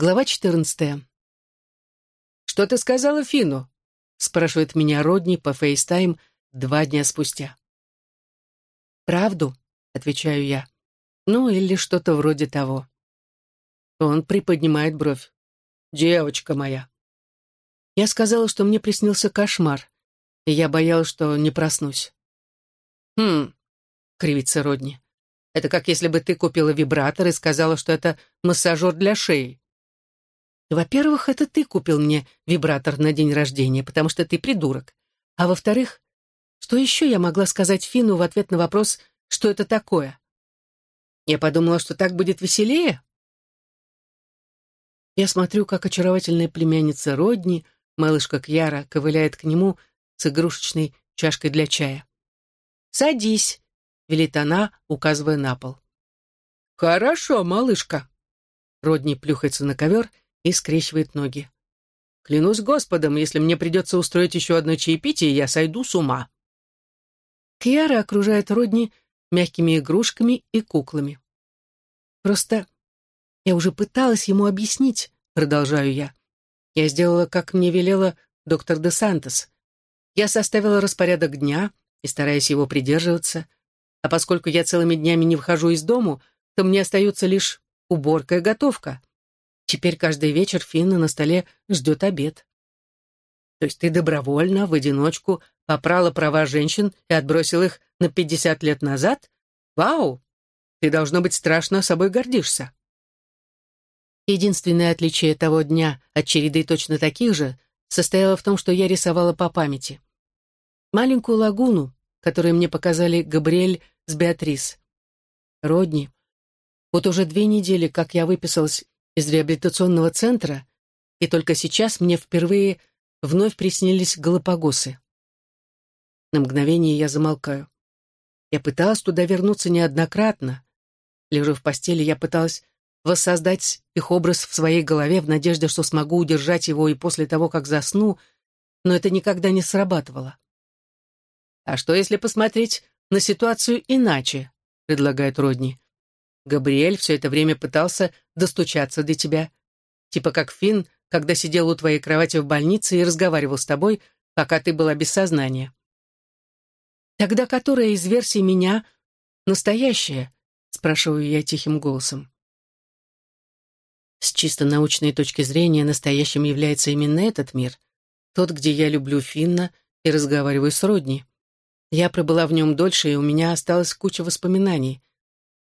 Глава 14. «Что ты сказала Фину?» — спрашивает меня Родни по FaceTime два дня спустя. «Правду?» — отвечаю я. «Ну, или что-то вроде того». Он приподнимает бровь. «Девочка моя». Я сказала, что мне приснился кошмар, и я боялась, что не проснусь. «Хм», — кривится Родни. «Это как если бы ты купила вибратор и сказала, что это массажер для шеи». Во-первых, это ты купил мне вибратор на день рождения, потому что ты придурок. А во-вторых, что еще я могла сказать Фину в ответ на вопрос, что это такое? Я подумала, что так будет веселее. Я смотрю, как очаровательная племянница Родни, малышка Кьяра, ковыляет к нему с игрушечной чашкой для чая. «Садись», — велит она, указывая на пол. «Хорошо, малышка». Родни плюхается на ковер и скрещивает ноги. «Клянусь Господом, если мне придется устроить еще одно чаепитие, я сойду с ума». Кьяра окружает Родни мягкими игрушками и куклами. «Просто я уже пыталась ему объяснить», — продолжаю я. «Я сделала, как мне велела доктор де Сантос. Я составила распорядок дня и стараюсь его придерживаться, а поскольку я целыми днями не выхожу из дому, то мне остается лишь уборка и готовка. Теперь каждый вечер Финна на столе ждет обед. То есть ты добровольно, в одиночку, попрала права женщин и отбросил их на пятьдесят лет назад? Вау! Ты, должно быть, страшно собой гордишься. Единственное отличие того дня от череды точно таких же состояло в том, что я рисовала по памяти. Маленькую лагуну, которую мне показали Габриэль с Беатрис. Родни. Вот уже две недели, как я выписалась из реабилитационного центра, и только сейчас мне впервые вновь приснились Галапагосы. На мгновение я замолкаю. Я пыталась туда вернуться неоднократно. Лежа в постели, я пыталась воссоздать их образ в своей голове в надежде, что смогу удержать его и после того, как засну, но это никогда не срабатывало. «А что, если посмотреть на ситуацию иначе?» — предлагает Родни. Габриэль все это время пытался достучаться до тебя. Типа как Финн, когда сидел у твоей кровати в больнице и разговаривал с тобой, пока ты была без сознания. Тогда которая из версий меня настоящая? Спрашиваю я тихим голосом. С чисто научной точки зрения настоящим является именно этот мир, тот, где я люблю Финна и разговариваю с Родни. Я пробыла в нем дольше, и у меня осталась куча воспоминаний.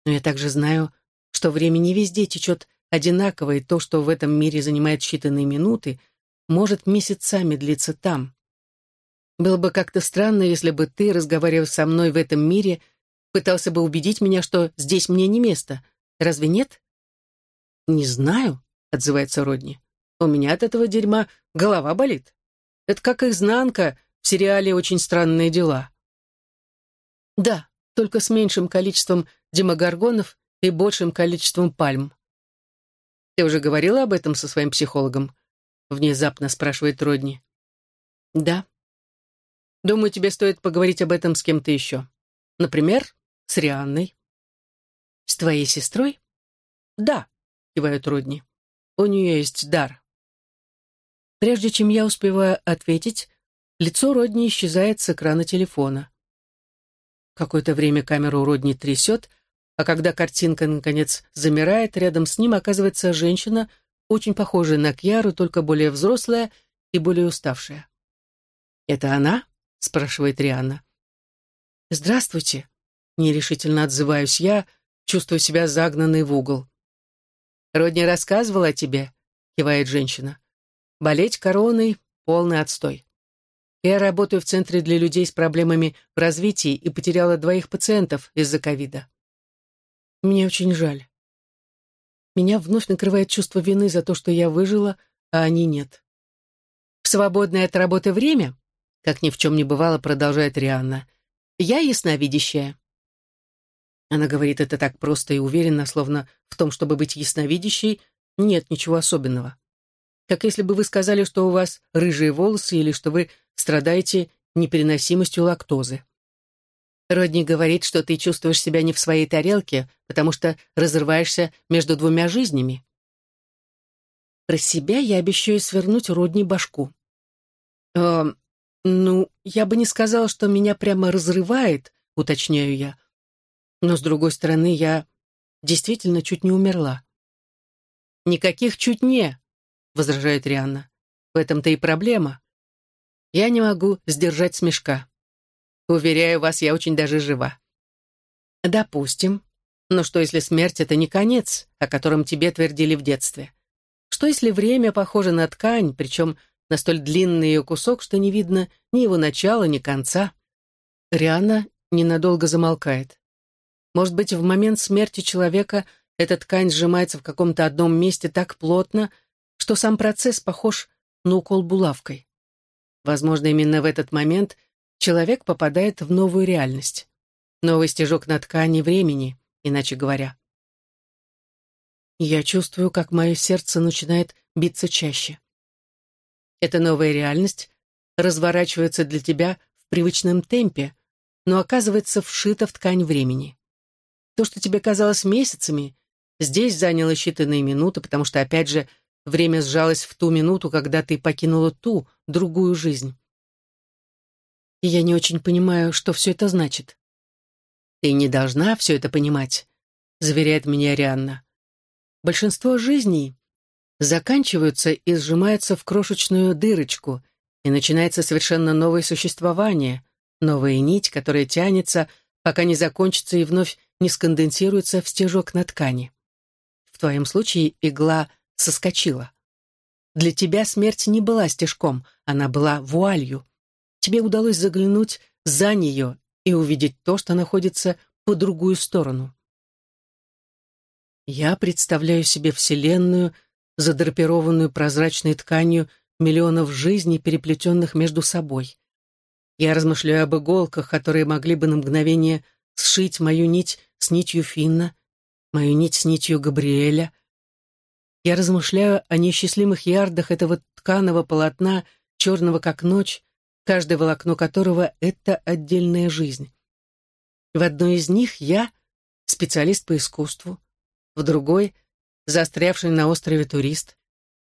Но я также знаю, что время не везде течет одинаково, и то, что в этом мире занимает считанные минуты, может месяцами длиться там. Было бы как-то странно, если бы ты, разговаривая со мной в этом мире, пытался бы убедить меня, что здесь мне не место. Разве нет? Не знаю, отзывается Родни. У меня от этого дерьма голова болит. Это как изнанка в сериале «Очень странные дела». Да, только с меньшим количеством демогоргонов и большим количеством пальм. «Ты уже говорила об этом со своим психологом?» — внезапно спрашивает Родни. «Да». «Думаю, тебе стоит поговорить об этом с кем-то еще. Например, с Рианной». «С твоей сестрой?» «Да», — кивает Родни. «У нее есть дар». Прежде чем я успеваю ответить, лицо Родни исчезает с экрана телефона. Какое-то время камеру Родни трясет, а когда картинка, наконец, замирает, рядом с ним оказывается женщина, очень похожая на Кьяру, только более взрослая и более уставшая. «Это она?» — спрашивает Рианна. «Здравствуйте», — нерешительно отзываюсь я, чувствую себя загнанной в угол. «Родни рассказывала о тебе», — кивает женщина. «Болеть короной — полный отстой. Я работаю в центре для людей с проблемами в развитии и потеряла двоих пациентов из-за ковида. Мне очень жаль. Меня вновь накрывает чувство вины за то, что я выжила, а они нет. В свободное от работы время, как ни в чем не бывало, продолжает Рианна, я ясновидящая. Она говорит это так просто и уверенно, словно в том, чтобы быть ясновидящей, нет ничего особенного. Как если бы вы сказали, что у вас рыжие волосы или что вы страдаете непереносимостью лактозы. Родни говорит, что ты чувствуешь себя не в своей тарелке, потому что разрываешься между двумя жизнями. Про себя я обещаю свернуть Родни башку. «Э, ну, я бы не сказала, что меня прямо разрывает, уточняю я. Но, с другой стороны, я действительно чуть не умерла. «Никаких чуть не», — возражает Рианна. «В этом-то и проблема. Я не могу сдержать смешка. Уверяю вас, я очень даже жива». «Допустим. Но что, если смерть — это не конец, о котором тебе твердили в детстве? Что, если время похоже на ткань, причем на столь длинный ее кусок, что не видно ни его начала, ни конца?» Рианна ненадолго замолкает. Может быть, в момент смерти человека эта ткань сжимается в каком-то одном месте так плотно, что сам процесс похож на укол булавкой. Возможно, именно в этот момент человек попадает в новую реальность. Новый стежок на ткани времени, иначе говоря. Я чувствую, как мое сердце начинает биться чаще. Эта новая реальность разворачивается для тебя в привычном темпе, но оказывается вшита в ткань времени. То, что тебе казалось месяцами, здесь заняло считанные минуты, потому что, опять же, время сжалось в ту минуту, когда ты покинула ту, другую жизнь. И я не очень понимаю, что все это значит. «Ты не должна все это понимать», — заверяет меня Арианна. «Большинство жизней заканчиваются и сжимаются в крошечную дырочку, и начинается совершенно новое существование, новая нить, которая тянется, пока не закончится и вновь не сконденсируется в стежок на ткани. В твоем случае игла соскочила. Для тебя смерть не была стежком, она была вуалью. Тебе удалось заглянуть за нее и увидеть то, что находится по другую сторону. Я представляю себе Вселенную, задрапированную прозрачной тканью миллионов жизней, переплетенных между собой. Я размышляю об иголках, которые могли бы на мгновение сшить мою нить с нитью Финна, мою нить с нитью Габриэля. Я размышляю о несчастливых ярдах этого тканого полотна, черного как ночь, каждое волокно которого — это отдельная жизнь. В одной из них я — специалист по искусству, в другой — застрявший на острове турист.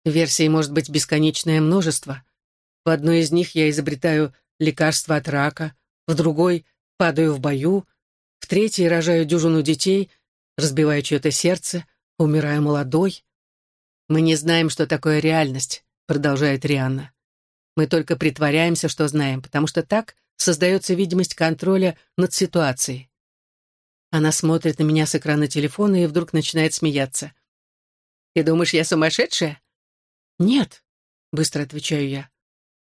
Версий может быть бесконечное множество. В одной из них я изобретаю лекарство от рака, в другой — падаю в бою, в третьей — рожаю дюжину детей, разбиваю чье-то сердце, умираю молодой. «Мы не знаем, что такое реальность», — продолжает Рианна. Мы только притворяемся, что знаем, потому что так создается видимость контроля над ситуацией. Она смотрит на меня с экрана телефона и вдруг начинает смеяться. «Ты думаешь, я сумасшедшая?» «Нет», — быстро отвечаю я.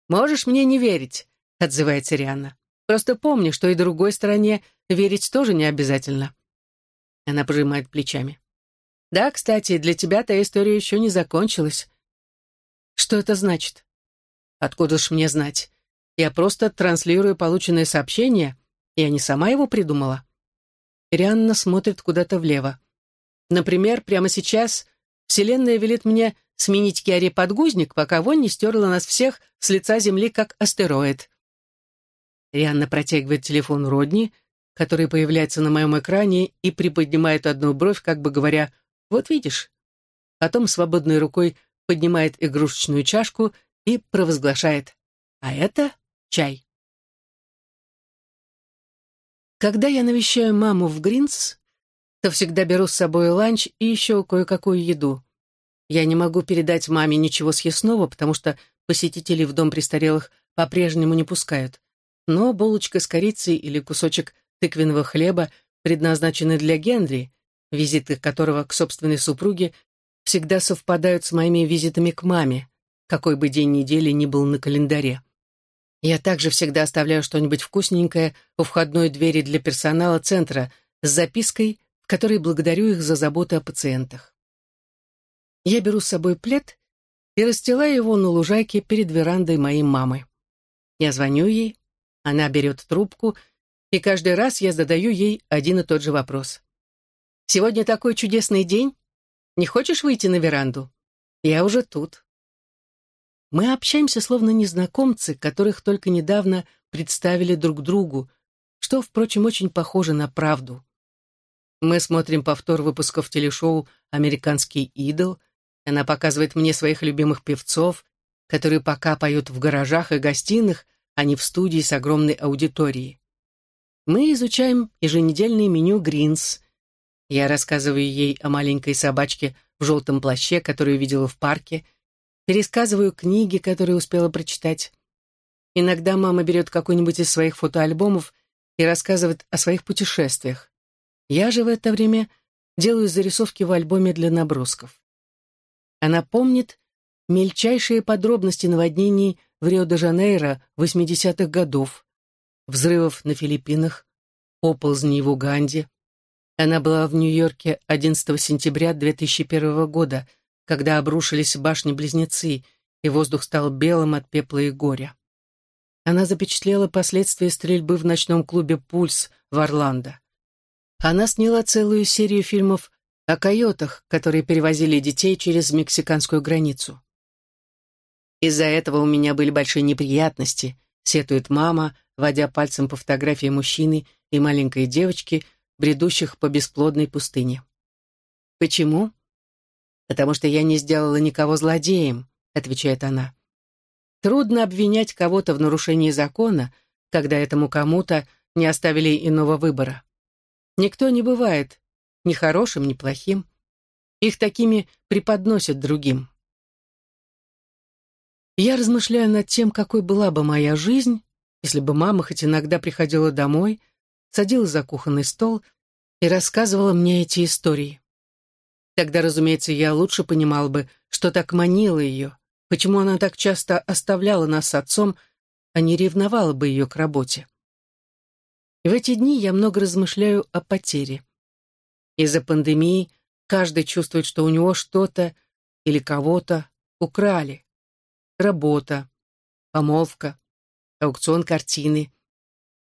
«Можешь мне не верить», — отзывается Рианна. «Просто помни, что и другой стороне верить тоже не обязательно». Она пожимает плечами. «Да, кстати, для тебя та история еще не закончилась». «Что это значит?» Откуда ж мне знать? Я просто транслирую полученное сообщение. Я не сама его придумала. Рианна смотрит куда-то влево. Например, прямо сейчас Вселенная велит мне сменить Киаре подгузник, пока вонь не стерла нас всех с лица Земли, как астероид. Рианна протягивает телефон Родни, который появляется на моем экране и приподнимает одну бровь, как бы говоря, «Вот видишь». Потом свободной рукой поднимает игрушечную чашку и провозглашает «А это чай». Когда я навещаю маму в Гринс, то всегда беру с собой ланч и еще кое-какую еду. Я не могу передать маме ничего съестного, потому что посетителей в дом престарелых по-прежнему не пускают. Но булочка с корицей или кусочек тыквенного хлеба предназначены для Генри, визиты которого к собственной супруге всегда совпадают с моими визитами к маме какой бы день недели ни был на календаре. Я также всегда оставляю что-нибудь вкусненькое у входной двери для персонала центра с запиской, в которой благодарю их за заботу о пациентах. Я беру с собой плед и расстилаю его на лужайке перед верандой моей мамы. Я звоню ей, она берет трубку, и каждый раз я задаю ей один и тот же вопрос. «Сегодня такой чудесный день. Не хочешь выйти на веранду? Я уже тут». Мы общаемся словно незнакомцы, которых только недавно представили друг другу, что, впрочем, очень похоже на правду. Мы смотрим повтор выпусков телешоу «Американский идол», Она показывает мне своих любимых певцов, которые пока поют в гаражах и гостиных, а не в студии с огромной аудиторией. Мы изучаем еженедельное меню «Гринс». Я рассказываю ей о маленькой собачке в желтом плаще, которую видела в парке, пересказываю книги, которые успела прочитать. Иногда мама берет какой-нибудь из своих фотоальбомов и рассказывает о своих путешествиях. Я же в это время делаю зарисовки в альбоме для набросков. Она помнит мельчайшие подробности наводнений в Рио-де-Жанейро 80-х годов, взрывов на Филиппинах, оползней в Уганде. Она была в Нью-Йорке 11 сентября 2001 года, когда обрушились башни-близнецы, и воздух стал белым от пепла и горя. Она запечатлела последствия стрельбы в ночном клубе «Пульс» в Орландо. Она сняла целую серию фильмов о койотах, которые перевозили детей через мексиканскую границу. «Из-за этого у меня были большие неприятности», — сетует мама, водя пальцем по фотографии мужчины и маленькой девочки, бредущих по бесплодной пустыне. «Почему?» «Потому что я не сделала никого злодеем», — отвечает она. Трудно обвинять кого-то в нарушении закона, когда этому кому-то не оставили иного выбора. Никто не бывает ни хорошим, ни плохим. Их такими преподносят другим. Я размышляю над тем, какой была бы моя жизнь, если бы мама хоть иногда приходила домой, садилась за кухонный стол и рассказывала мне эти истории. Тогда, разумеется, я лучше понимал бы, что так манило ее, Почему она так часто оставляла нас с отцом, а не ревновала бы ее к работе? И в эти дни я много размышляю о потере. Из-за пандемии каждый чувствует, что у него что-то или кого-то украли. Работа, помолвка, аукцион картины,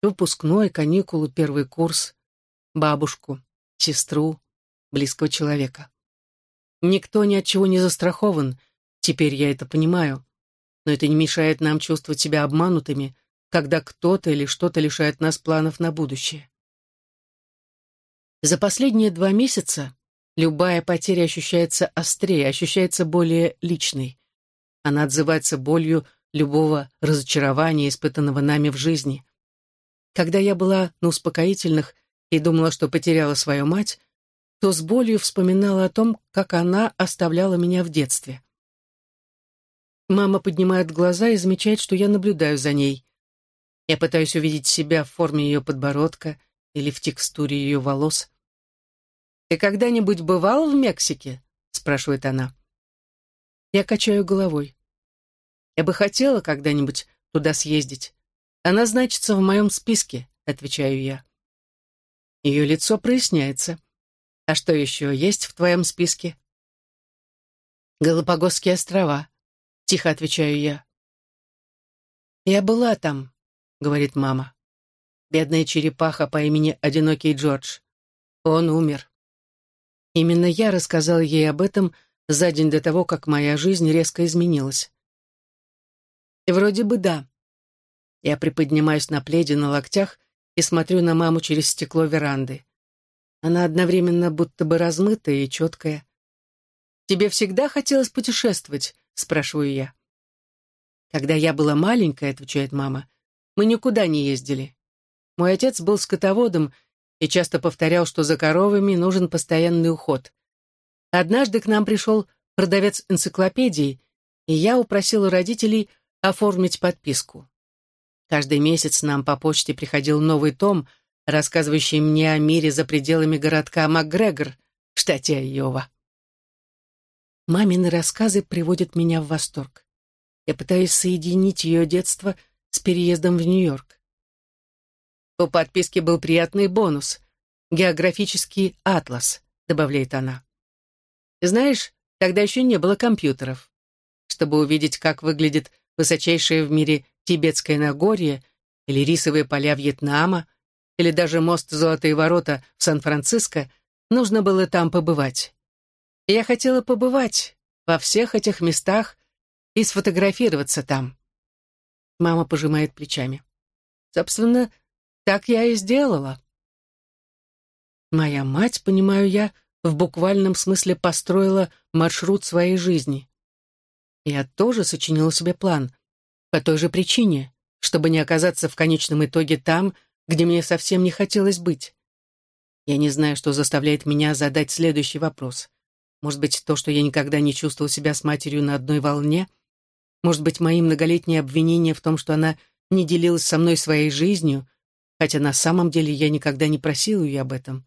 выпускной, каникулы, первый курс, бабушку, сестру, близкого человека. Никто ни от чего не застрахован, Теперь я это понимаю. Но это не мешает нам чувствовать себя обманутыми, когда кто-то или что-то лишает нас планов на будущее. За последние два месяца любая потеря ощущается острее, ощущается более личной. Она отзывается болью любого разочарования, испытанного нами в жизни. Когда я была на успокоительных и думала, что потеряла свою мать, то с болью вспоминала о том, как она оставляла меня в детстве. Мама поднимает глаза и замечает, что я наблюдаю за ней. Я пытаюсь увидеть себя в форме ее подбородка или в текстуре ее волос. «Ты когда-нибудь бывал в Мексике?» — спрашивает она. Я качаю головой. «Я бы хотела когда-нибудь туда съездить. Она значится в моем списке», — отвечаю я. Ее лицо проясняется. «А что еще есть в твоем списке?» «Галапагосские острова», — тихо отвечаю я. «Я была там», — говорит мама. Бедная черепаха по имени Одинокий Джордж. Он умер. Именно я рассказал ей об этом за день до того, как моя жизнь резко изменилась. И вроде бы да. Я приподнимаюсь на пледе на локтях и смотрю на маму через стекло веранды. Она одновременно будто бы размытая и четкая. «Тебе всегда хотелось путешествовать?» спрашиваю я. Когда я была маленькая, отвечает мама, мы никуда не ездили. Мой отец был скотоводом и часто повторял, что за коровами нужен постоянный уход. Однажды к нам пришел продавец энциклопедии, и я упросила родителей оформить подписку. Каждый месяц нам по почте приходил новый том, рассказывающий мне о мире за пределами городка МакГрегор в штате Айова. Мамины рассказы приводят меня в восторг. Я пытаюсь соединить ее детство с переездом в Нью-Йорк. У подписки был приятный бонус — географический атлас, добавляет она. Знаешь, тогда еще не было компьютеров. Чтобы увидеть, как выглядит высочайшее в мире Тибетское Нагорье или рисовые поля Вьетнама, или даже мост Золотые ворота в Сан-Франциско, нужно было там побывать. Я хотела побывать во всех этих местах и сфотографироваться там. Мама пожимает плечами. Собственно, так я и сделала. Моя мать, понимаю я, в буквальном смысле построила маршрут своей жизни. Я тоже сочинила себе план. По той же причине, чтобы не оказаться в конечном итоге там, где мне совсем не хотелось быть. Я не знаю, что заставляет меня задать следующий вопрос. Может быть, то, что я никогда не чувствовал себя с матерью на одной волне? Может быть, мои многолетние обвинения в том, что она не делилась со мной своей жизнью, хотя на самом деле я никогда не просил ее об этом.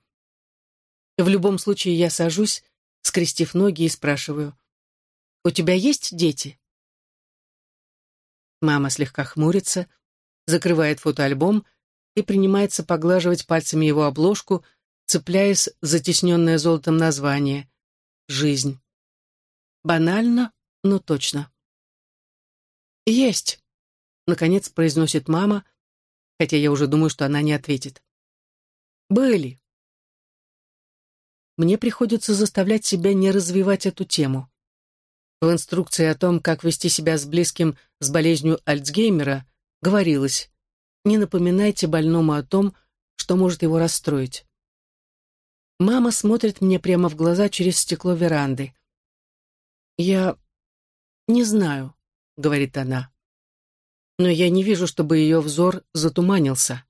В любом случае я сажусь, скрестив ноги и спрашиваю, «У тебя есть дети?» Мама слегка хмурится, закрывает фотоальбом и принимается поглаживать пальцами его обложку, цепляясь за тесненное золотом название «Жизнь». Банально, но точно. «Есть», — наконец произносит мама, хотя я уже думаю, что она не ответит. «Были». Мне приходится заставлять себя не развивать эту тему. В инструкции о том, как вести себя с близким с болезнью Альцгеймера, говорилось «Не напоминайте больному о том, что может его расстроить». Мама смотрит мне прямо в глаза через стекло веранды. «Я не знаю», — говорит она. Но я не вижу, чтобы ее взор затуманился.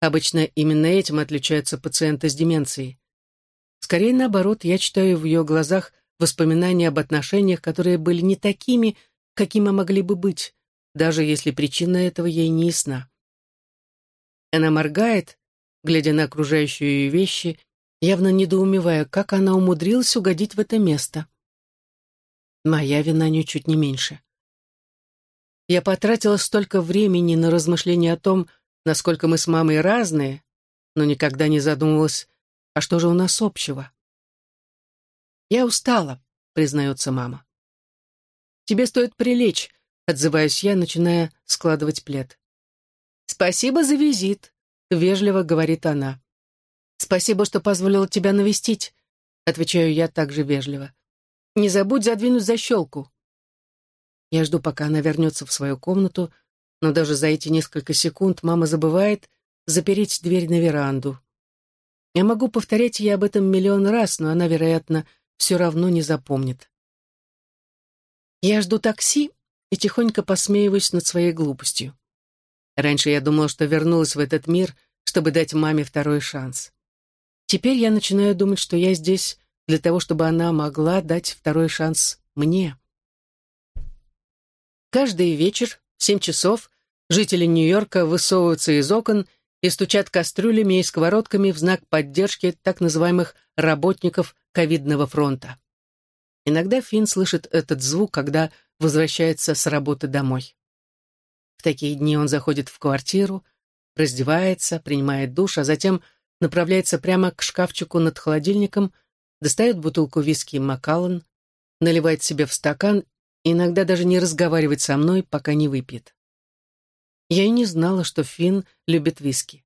Обычно именно этим отличаются пациенты с деменцией. Скорее наоборот, я читаю в ее глазах воспоминания об отношениях, которые были не такими, какими могли бы быть, даже если причина этого ей не ясна. Она моргает, глядя на окружающие ее вещи, явно недоумевая, как она умудрилась угодить в это место. Моя вина ничуть не меньше. Я потратила столько времени на размышления о том, насколько мы с мамой разные, но никогда не задумывалась, а что же у нас общего. «Я устала», — признается мама. «Тебе стоит прилечь», — отзываюсь я, начиная складывать плед. «Спасибо за визит», — вежливо говорит она. «Спасибо, что позволила тебя навестить», — отвечаю я также вежливо. «Не забудь задвинуть защелку». Я жду, пока она вернется в свою комнату, но даже за эти несколько секунд мама забывает запереть дверь на веранду. Я могу повторять ей об этом миллион раз, но она, вероятно, все равно не запомнит. Я жду такси и тихонько посмеиваюсь над своей глупостью. Раньше я думала, что вернулась в этот мир, чтобы дать маме второй шанс. Теперь я начинаю думать, что я здесь для того, чтобы она могла дать второй шанс мне. Каждый вечер в семь часов жители Нью-Йорка высовываются из окон и стучат кастрюлями и сковородками в знак поддержки так называемых работников ковидного фронта. Иногда Финн слышит этот звук, когда возвращается с работы домой. Такие дни он заходит в квартиру, раздевается, принимает душ, а затем направляется прямо к шкафчику над холодильником, достает бутылку виски Макаллан, наливает себе в стакан и иногда даже не разговаривает со мной, пока не выпьет. Я и не знала, что Финн любит виски.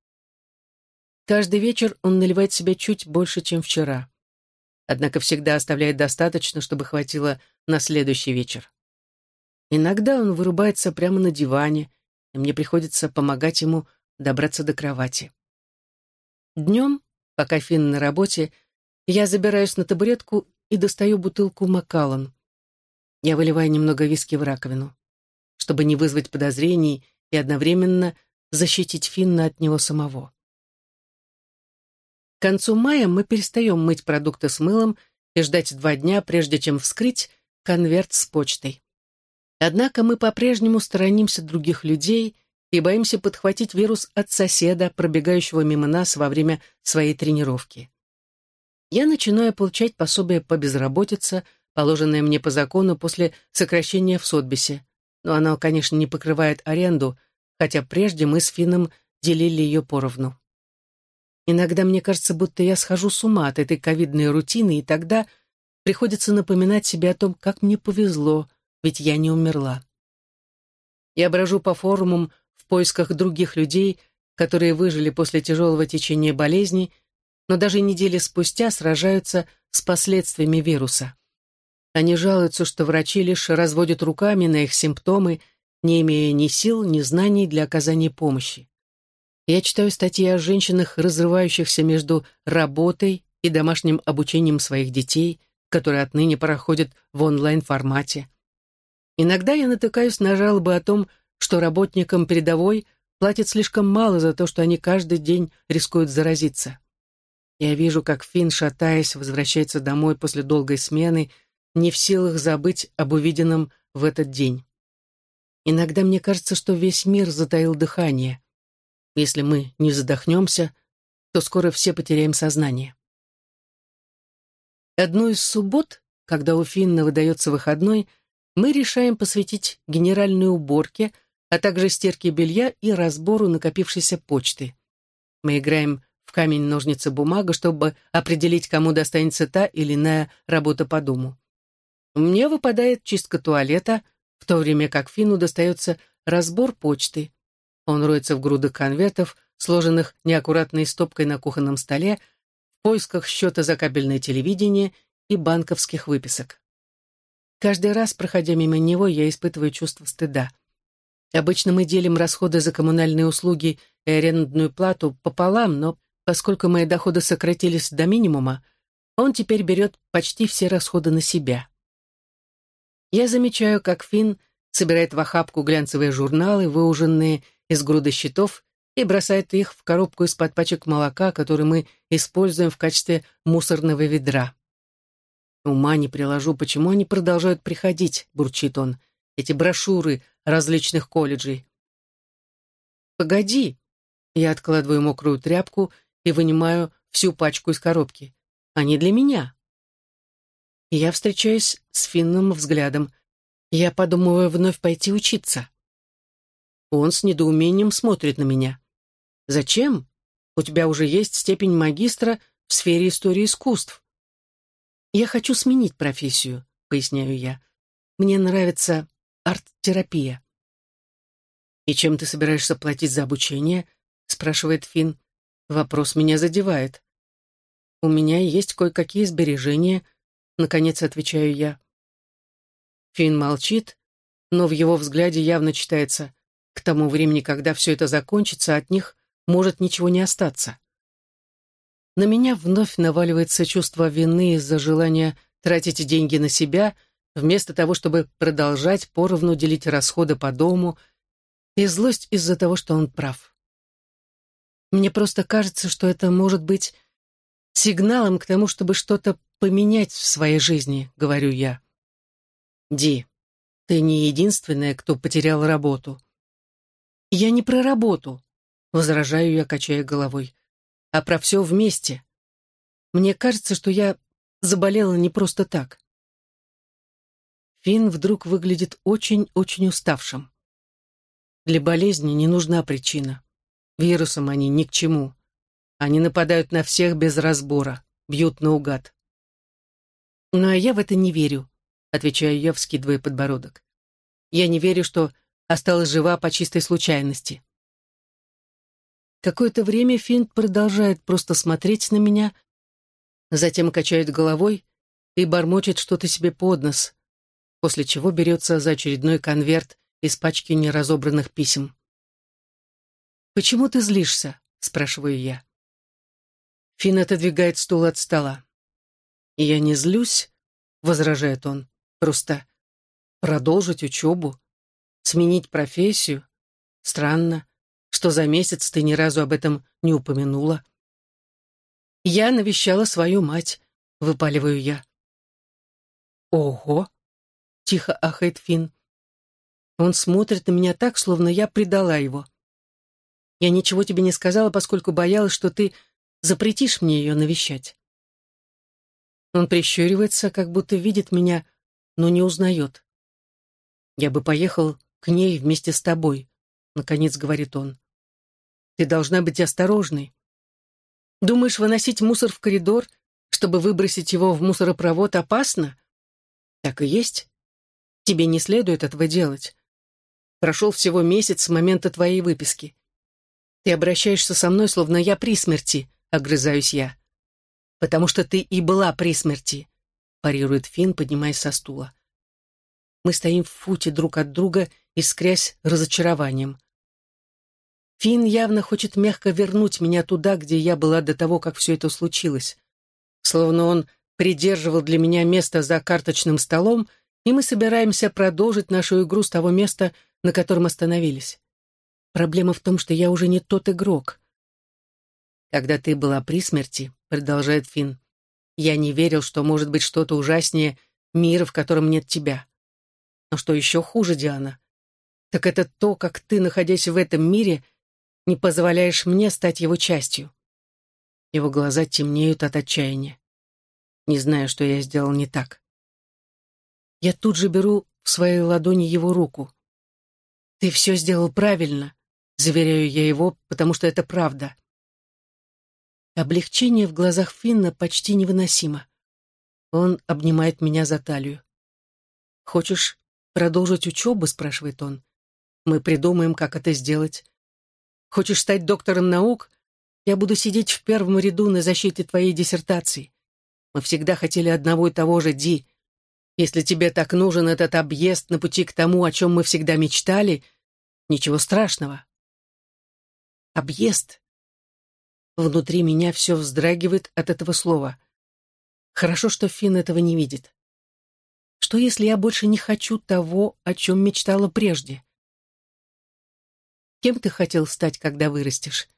Каждый вечер он наливает себе чуть больше, чем вчера. Однако всегда оставляет достаточно, чтобы хватило на следующий вечер. Иногда он вырубается прямо на диване, и мне приходится помогать ему добраться до кровати. Днем, пока Финн на работе, я забираюсь на табуретку и достаю бутылку Макаллан. Я выливаю немного виски в раковину, чтобы не вызвать подозрений и одновременно защитить Финна от него самого. К концу мая мы перестаем мыть продукты с мылом и ждать два дня, прежде чем вскрыть конверт с почтой. Однако мы по-прежнему сторонимся других людей и боимся подхватить вирус от соседа, пробегающего мимо нас во время своей тренировки. Я начинаю получать пособие по безработице, положенное мне по закону после сокращения в Сотбисе но оно, конечно, не покрывает аренду, хотя прежде мы с Финном делили ее поровну. Иногда мне кажется, будто я схожу с ума от этой ковидной рутины, и тогда приходится напоминать себе о том, как мне повезло, ведь я не умерла. Я брожу по форумам в поисках других людей, которые выжили после тяжелого течения болезни, но даже недели спустя сражаются с последствиями вируса. Они жалуются, что врачи лишь разводят руками на их симптомы, не имея ни сил, ни знаний для оказания помощи. Я читаю статьи о женщинах, разрывающихся между работой и домашним обучением своих детей, которые отныне проходят в онлайн-формате. Иногда я натыкаюсь на жалобы о том, что работникам передовой платят слишком мало за то, что они каждый день рискуют заразиться. Я вижу, как Финн, шатаясь, возвращается домой после долгой смены, не в силах забыть об увиденном в этот день. Иногда мне кажется, что весь мир затаил дыхание. Если мы не задохнемся, то скоро все потеряем сознание. Одну из суббот, когда у Финна выдается выходной, мы решаем посвятить генеральной уборке, а также стирке белья и разбору накопившейся почты. Мы играем в камень-ножницы-бумага, чтобы определить, кому достанется та или иная работа по дому. Мне выпадает чистка туалета, в то время как Фину достается разбор почты. Он роется в грудах конвертов, сложенных неаккуратной стопкой на кухонном столе, в поисках счета за кабельное телевидение и банковских выписок. Каждый раз, проходя мимо него, я испытываю чувство стыда. Обычно мы делим расходы за коммунальные услуги и арендную плату пополам, но поскольку мои доходы сократились до минимума, он теперь берет почти все расходы на себя. Я замечаю, как Финн собирает в охапку глянцевые журналы, выуженные из груды счетов, и бросает их в коробку из-под пачек молока, который мы используем в качестве мусорного ведра. «Ума не приложу, почему они продолжают приходить», — бурчит он, «эти брошюры различных колледжей». «Погоди», — я откладываю мокрую тряпку и вынимаю всю пачку из коробки. «Они для меня». Я встречаюсь с Финном взглядом. Я подумываю вновь пойти учиться. Он с недоумением смотрит на меня. «Зачем? У тебя уже есть степень магистра в сфере истории искусств». «Я хочу сменить профессию», — поясняю я. «Мне нравится арт-терапия». «И чем ты собираешься платить за обучение?» — спрашивает Финн. Вопрос меня задевает. «У меня есть кое-какие сбережения», Наконец отвечаю я. Финн молчит, но в его взгляде явно читается «К тому времени, когда все это закончится, от них может ничего не остаться». На меня вновь наваливается чувство вины из-за желания тратить деньги на себя, вместо того, чтобы продолжать поровну делить расходы по дому, и злость из-за того, что он прав. Мне просто кажется, что это может быть сигналом к тому, чтобы что-то поменять в своей жизни, говорю я. Ди, ты не единственная, кто потерял работу. Я не про работу, возражаю я, качая головой, а про все вместе. Мне кажется, что я заболела не просто так. Финн вдруг выглядит очень-очень уставшим. Для болезни не нужна причина. Вирусам они ни к чему. Они нападают на всех без разбора, бьют наугад. Но я в это не верю, отвечаю я, вскидывая подбородок. Я не верю, что осталась жива по чистой случайности. Какое-то время Финт продолжает просто смотреть на меня, затем качает головой и бормочет что-то себе под нос, после чего берется за очередной конверт из пачки неразобранных писем. «Почему ты злишься?» — спрашиваю я. Финн отодвигает стул от стола. «Я не злюсь», — возражает он, — «просто продолжить учебу, сменить профессию. Странно, что за месяц ты ни разу об этом не упомянула». «Я навещала свою мать», — выпаливаю я. «Ого!» — тихо ахает Финн. Он смотрит на меня так, словно я предала его. Я ничего тебе не сказала, поскольку боялась, что ты запретишь мне ее навещать. Он прищуривается, как будто видит меня, но не узнает. «Я бы поехал к ней вместе с тобой», — наконец говорит он. «Ты должна быть осторожной. Думаешь, выносить мусор в коридор, чтобы выбросить его в мусоропровод, опасно? Так и есть. Тебе не следует этого делать. Прошел всего месяц с момента твоей выписки. Ты обращаешься со мной, словно я при смерти, огрызаюсь я потому что ты и была при смерти», парирует Финн, поднимаясь со стула. Мы стоим в футе друг от друга, искрясь разочарованием. Финн явно хочет мягко вернуть меня туда, где я была до того, как все это случилось. Словно он придерживал для меня место за карточным столом, и мы собираемся продолжить нашу игру с того места, на котором остановились. Проблема в том, что я уже не тот игрок. «Когда ты была при смерти», — продолжает Финн, «я не верил, что может быть что-то ужаснее мира, в котором нет тебя. Но что еще хуже, Диана, так это то, как ты, находясь в этом мире, не позволяешь мне стать его частью». Его глаза темнеют от отчаяния. Не знаю, что я сделал не так. Я тут же беру в своей ладони его руку. «Ты все сделал правильно», — заверяю я его, потому что это правда. Облегчение в глазах Финна почти невыносимо. Он обнимает меня за талию. «Хочешь продолжить учебу?» — спрашивает он. «Мы придумаем, как это сделать. Хочешь стать доктором наук? Я буду сидеть в первом ряду на защите твоей диссертации. Мы всегда хотели одного и того же, Ди. Если тебе так нужен этот объезд на пути к тому, о чем мы всегда мечтали, ничего страшного. Объезд. Внутри меня все вздрагивает от этого слова. Хорошо, что Финн этого не видит. Что, если я больше не хочу того, о чем мечтала прежде? Кем ты хотел стать, когда вырастешь?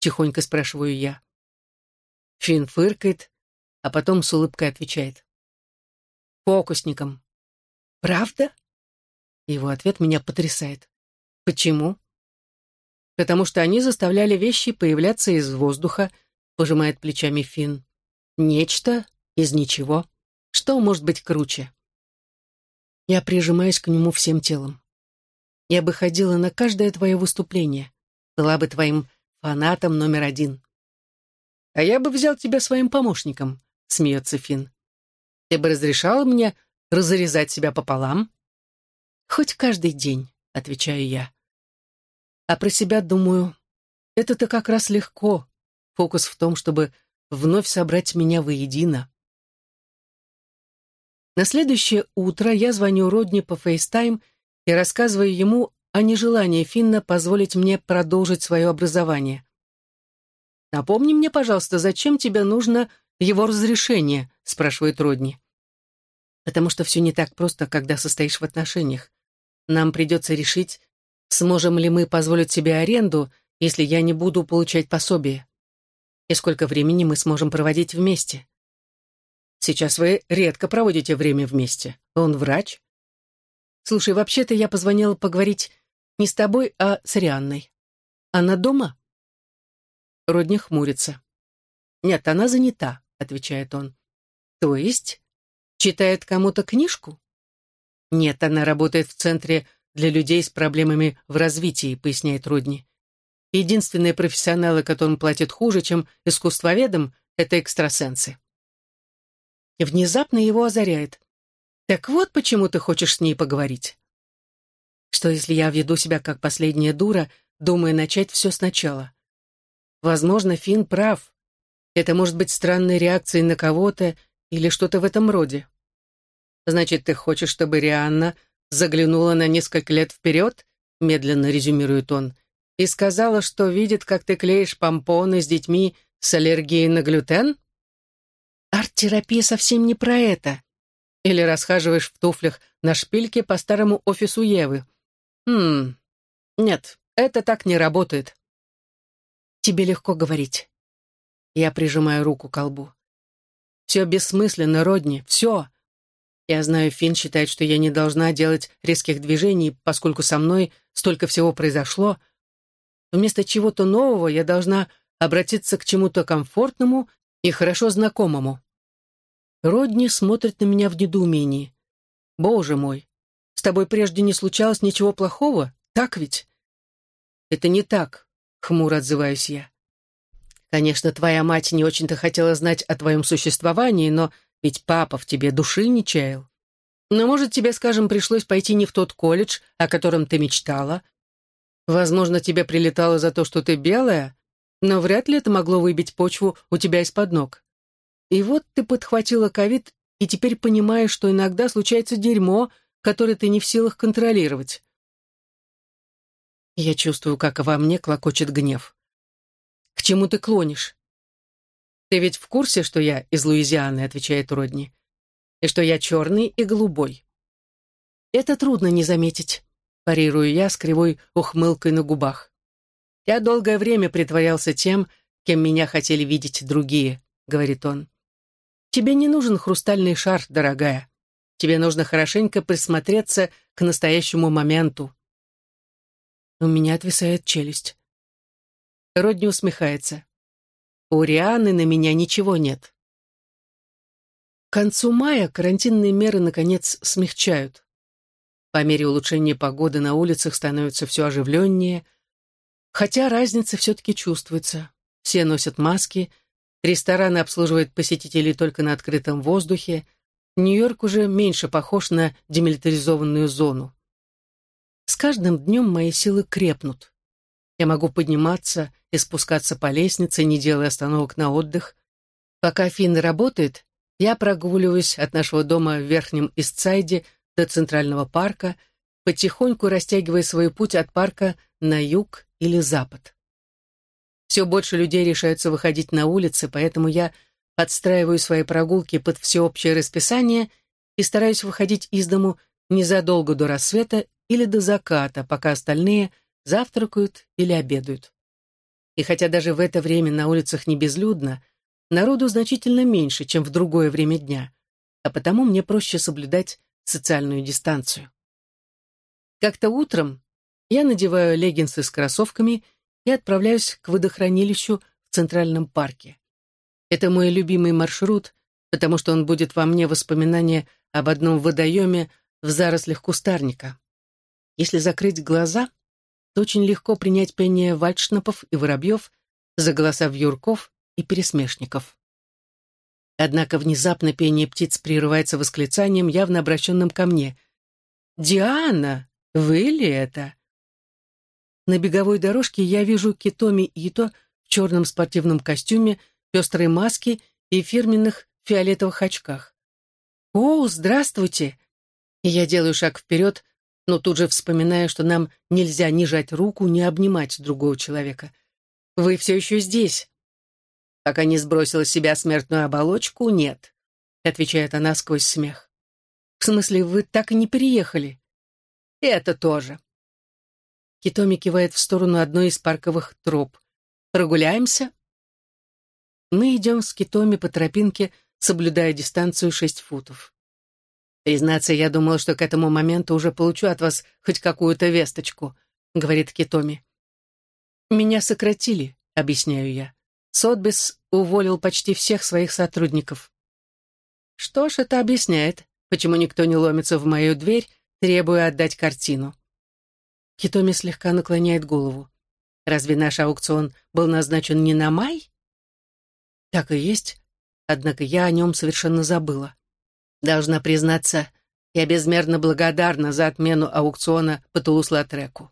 Тихонько спрашиваю я. Финн фыркает, а потом с улыбкой отвечает. Фокусником. Правда? Его ответ меня потрясает. Почему? Потому что они заставляли вещи появляться из воздуха, пожимает плечами Финн. Нечто из ничего. Что может быть круче? Я прижимаюсь к нему всем телом. Я бы ходила на каждое твое выступление, была бы твоим фанатом номер один. А я бы взял тебя своим помощником, смеется Финн. Ты бы разрешала мне разрезать себя пополам? Хоть каждый день, отвечаю я. А про себя думаю, это-то как раз легко. Фокус в том, чтобы вновь собрать меня воедино. На следующее утро я звоню Родни по FaceTime и рассказываю ему о нежелании Финна позволить мне продолжить свое образование. «Напомни мне, пожалуйста, зачем тебе нужно его разрешение?» — спрашивает Родни. «Потому что все не так просто, когда состоишь в отношениях. Нам придется решить, сможем ли мы позволить себе аренду, если я не буду получать пособие, и сколько времени мы сможем проводить вместе. Сейчас вы редко проводите время вместе. Он врач, Слушай, вообще-то я позвонила поговорить не с тобой, а с Рианной. Она дома? Родни хмурится. Нет, она занята, отвечает он. То есть? Читает кому-то книжку? Нет, она работает в центре для людей с проблемами в развитии, поясняет Родни. Единственные профессионалы, которым платят хуже, чем искусствоведам, это экстрасенсы. Внезапно его озаряет. Так вот почему ты хочешь с ней поговорить. Что если я веду себя как последняя дура, думая начать все сначала? Возможно, Финн прав. Это может быть странной реакцией на кого-то или что-то в этом роде. Значит, ты хочешь, чтобы Рианна заглянула на несколько лет вперед, медленно резюмирует он, и сказала, что видит, как ты клеишь помпоны с детьми с аллергией на глютен? Арт-терапия совсем не про это. Или расхаживаешь в туфлях на шпильке по старому офису Евы. Хм, нет, это так не работает. Тебе легко говорить. Я прижимаю руку к колбу. Все бессмысленно, Родни, все. Я знаю, Финн считает, что я не должна делать резких движений, поскольку со мной столько всего произошло. Вместо чего-то нового я должна обратиться к чему-то комфортному и хорошо знакомому. Родни смотрит на меня в недоумении. «Боже мой, с тобой прежде не случалось ничего плохого, так ведь?» «Это не так», — хмуро отзываюсь я. «Конечно, твоя мать не очень-то хотела знать о твоем существовании, но ведь папа в тебе души не чаял. Но, может, тебе, скажем, пришлось пойти не в тот колледж, о котором ты мечтала. Возможно, тебе прилетало за то, что ты белая, но вряд ли это могло выбить почву у тебя из-под ног. И вот ты подхватила ковид и теперь понимаешь, что иногда случается дерьмо, которое ты не в силах контролировать. Я чувствую, как во мне клокочет гнев. К чему ты клонишь? «Ты ведь в курсе, что я из Луизианы?» — отвечает Родни. «И что я черный и голубой». «Это трудно не заметить», — парирую я с кривой ухмылкой на губах. «Я долгое время притворялся тем, кем меня хотели видеть другие», — говорит он. «Тебе не нужен хрустальный шар, дорогая. Тебе нужно хорошенько присмотреться к настоящему моменту». У меня отвисает челюсть. Родни усмехается. У Рианы на меня ничего нет. К концу мая карантинные меры, наконец, смягчают. По мере улучшения погоды на улицах становится все оживленнее, хотя разница все-таки чувствуется. Все носят маски, рестораны обслуживают посетителей только на открытом воздухе, Нью-Йорк уже меньше похож на демилитаризованную зону. С каждым днем мои силы крепнут. Я могу подниматься и спускаться по лестнице, не делая остановок на отдых. Пока Финн работает, я прогуливаюсь от нашего дома в Верхнем Истсайде до Центрального парка, потихоньку растягивая свой путь от парка на юг или запад. Все больше людей решаются выходить на улицы, поэтому я подстраиваю свои прогулки под всеобщее расписание и стараюсь выходить из дому незадолго до рассвета или до заката, пока остальные – завтракают или обедают. И хотя даже в это время на улицах не безлюдно, народу значительно меньше, чем в другое время дня, а потому мне проще соблюдать социальную дистанцию. Как-то утром я надеваю леггинсы с кроссовками и отправляюсь к водохранилищу в Центральном парке. Это мой любимый маршрут, потому что он будет во мне воспоминание об одном водоеме в зарослях кустарника. Если закрыть глаза, то очень легко принять пение вальшнапов и воробьев за голоса вьюрков и пересмешников. Однако внезапно пение птиц прерывается восклицанием, явно обращенным ко мне. «Диана, вы ли это?» На беговой дорожке я вижу Китоми Ито в черном спортивном костюме, пестрой маске и фирменных фиолетовых очках. «О, здравствуйте!» Я делаю шаг вперед, но тут же вспоминаю, что нам нельзя ни жать руку, ни обнимать другого человека. «Вы все еще здесь?» «Пока не сбросила с себя смертную оболочку, нет», — отвечает она сквозь смех. «В смысле, вы так и не переехали?» «Это тоже». Китоми кивает в сторону одной из парковых троп. «Прогуляемся?» Мы идем с Китоми по тропинке, соблюдая дистанцию шесть футов. «Признаться, я думала, что к этому моменту уже получу от вас хоть какую-то весточку», — говорит Китоми. «Меня сократили», — объясняю я. Сотбис уволил почти всех своих сотрудников. Что ж, это объясняет, почему никто не ломится в мою дверь, требуя отдать картину. Китоми слегка наклоняет голову. Разве наш аукцион был назначен не на май? Так и есть, однако я о нем совершенно забыла. Должна признаться, я безмерно благодарна за отмену аукциона по Тулус-Латреку.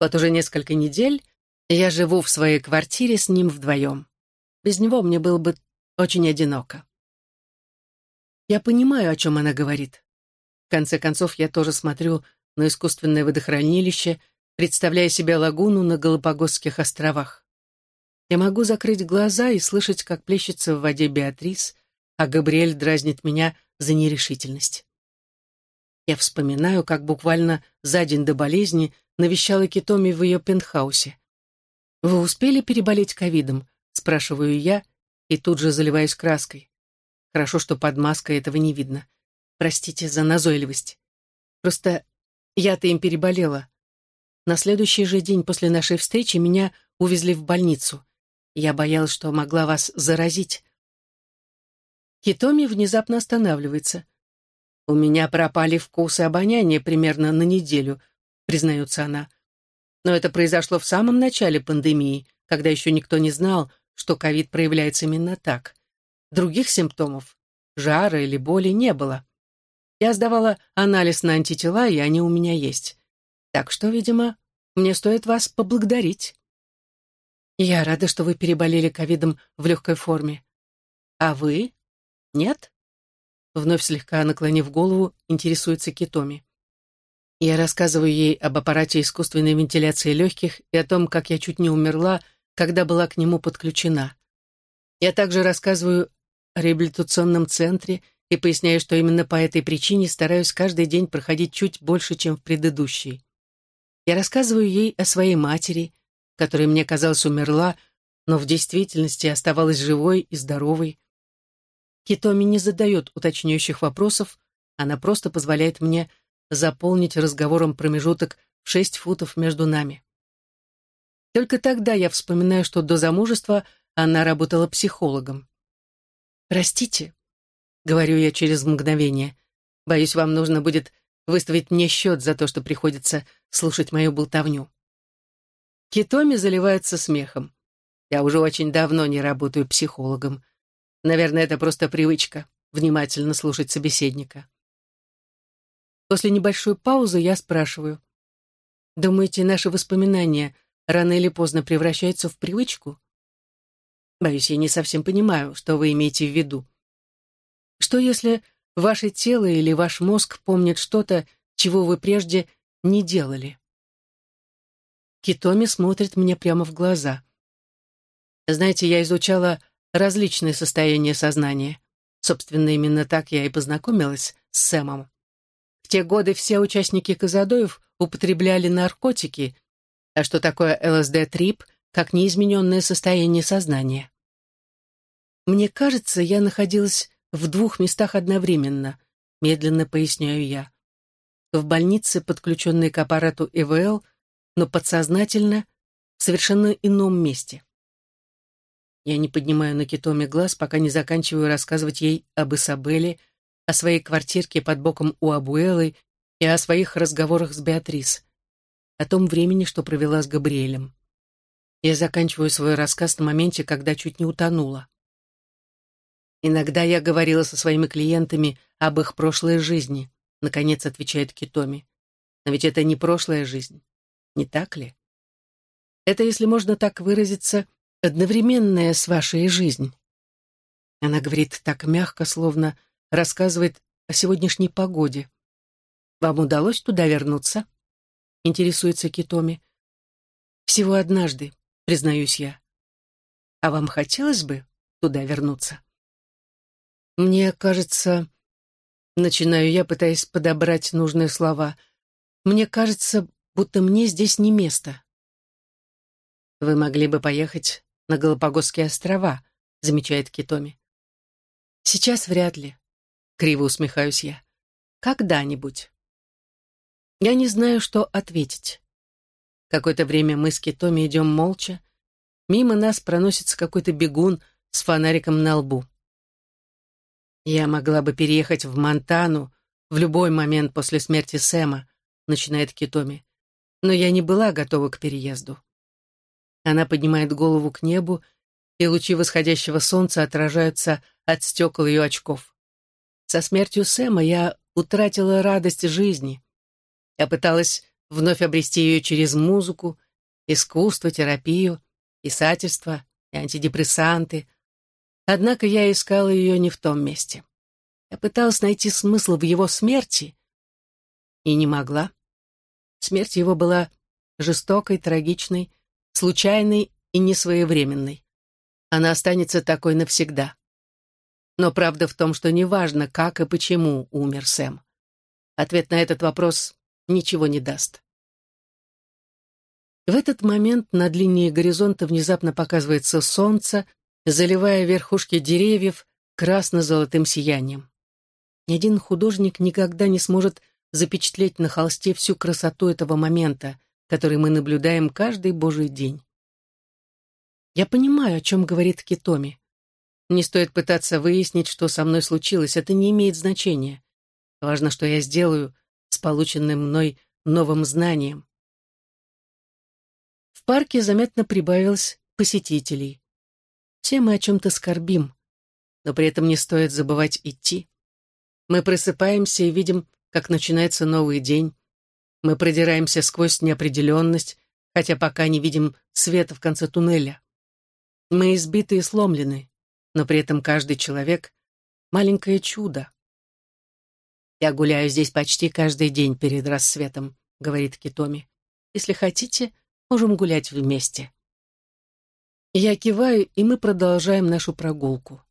Вот уже несколько недель я живу в своей квартире с ним вдвоем. Без него мне было бы очень одиноко. Я понимаю, о чем она говорит. В конце концов, я тоже смотрю на искусственное водохранилище, представляя себе лагуну на Галапагосских островах. Я могу закрыть глаза и слышать, как плещется в воде Беатрис, а Габриэль дразнит меня за нерешительность. Я вспоминаю, как буквально за день до болезни навещала Китоми в ее пентхаусе. «Вы успели переболеть ковидом?» — спрашиваю я, и тут же заливаюсь краской. Хорошо, что под маской этого не видно. Простите за назойливость. Просто я-то им переболела. На следующий же день после нашей встречи меня увезли в больницу. Я боялась, что могла вас заразить. Хитоми внезапно останавливается. «У меня пропали вкус и обоняние примерно на неделю», признается она. Но это произошло в самом начале пандемии, когда еще никто не знал, что ковид проявляется именно так. Других симптомов, жара или боли, не было. Я сдавала анализ на антитела, и они у меня есть. Так что, видимо, мне стоит вас поблагодарить. Я рада, что вы переболели ковидом в легкой форме. А вы? Нет? Вновь слегка наклонив голову, интересуется Китоми. Я рассказываю ей об аппарате искусственной вентиляции легких и о том, как я чуть не умерла, когда была к нему подключена. Я также рассказываю о реабилитационном центре и поясняю, что именно по этой причине стараюсь каждый день проходить чуть больше, чем в предыдущий. Я рассказываю ей о своей матери, которая мне казалось умерла, но в действительности оставалась живой и здоровой. Китоми не задает уточняющих вопросов, она просто позволяет мне заполнить разговором промежуток в шесть футов между нами. Только тогда я вспоминаю, что до замужества она работала психологом. «Простите», — говорю я через мгновение, «боюсь, вам нужно будет выставить мне счет за то, что приходится слушать мою болтовню». Китоми заливается смехом. Я уже очень давно не работаю психологом. Наверное, это просто привычка — внимательно слушать собеседника. После небольшой паузы я спрашиваю. «Думаете, наши воспоминания рано или поздно превращаются в привычку?» Боюсь, я не совсем понимаю, что вы имеете в виду. Что если ваше тело или ваш мозг помнят что-то, чего вы прежде не делали? Китоми смотрит мне прямо в глаза. Знаете, я изучала различные состояния сознания. Собственно, именно так я и познакомилась с Сэмом. В те годы все участники Казадоев употребляли наркотики, а что такое ЛСД-трип, как неизмененное состояние сознания? Мне кажется, я находилась в двух местах одновременно, медленно поясняю я. В больнице, подключенной к аппарату ИВЛ, но подсознательно в совершенно ином месте. Я не поднимаю на Китоме глаз, пока не заканчиваю рассказывать ей об Исабелле, о своей квартирке под боком у Абуэлы и о своих разговорах с Беатрис, о том времени, что провела с Габриэлем. Я заканчиваю свой рассказ на моменте, когда чуть не утонула. Иногда я говорила со своими клиентами об их прошлой жизни, наконец отвечает Китоми. Но ведь это не прошлая жизнь, не так ли? Это, если можно так выразиться, одновременная с вашей жизнь. Она говорит так мягко, словно рассказывает о сегодняшней погоде. Вам удалось туда вернуться? Интересуется Китоми. Всего однажды, признаюсь я. А вам хотелось бы туда вернуться? Мне кажется... Начинаю я, пытаясь подобрать нужные слова. Мне кажется, будто мне здесь не место. Вы могли бы поехать на Галапагосские острова, замечает Китоми. Сейчас вряд ли. Криво усмехаюсь я. Когда-нибудь. Я не знаю, что ответить. Какое-то время мы с Китоми идем молча. Мимо нас проносится какой-то бегун с фонариком на лбу. Я могла бы переехать в Монтану в любой момент после смерти Сэма, начинает Китоми. Но я не была готова к переезду. Она поднимает голову к небу, и лучи восходящего солнца отражаются от стекол ее очков. Со смертью Сэма я утратила радость жизни. Я пыталась вновь обрести ее через музыку, искусство, терапию, писательство и антидепрессанты. Однако я искала ее не в том месте. Я пыталась найти смысл в его смерти и не могла. Смерть его была жестокой, трагичной, случайной и несвоевременной. Она останется такой навсегда. Но правда в том, что неважно, как и почему умер Сэм. Ответ на этот вопрос ничего не даст. В этот момент над линией горизонта внезапно показывается солнце, заливая верхушки деревьев красно-золотым сиянием. Ни один художник никогда не сможет запечатлеть на холсте всю красоту этого момента, который мы наблюдаем каждый божий день. Я понимаю, о чем говорит Китоми. Не стоит пытаться выяснить, что со мной случилось, это не имеет значения. Важно, что я сделаю с полученным мной новым знанием. В парке заметно прибавилось посетителей. Все мы о чем-то скорбим, но при этом не стоит забывать идти. Мы просыпаемся и видим, как начинается новый день, мы продираемся сквозь неопределенность, хотя пока не видим света в конце туннеля. Мы избиты и сломлены, но при этом каждый человек — маленькое чудо. «Я гуляю здесь почти каждый день перед рассветом», — говорит Китоми. «Если хотите, можем гулять вместе». Я киваю, и мы продолжаем нашу прогулку.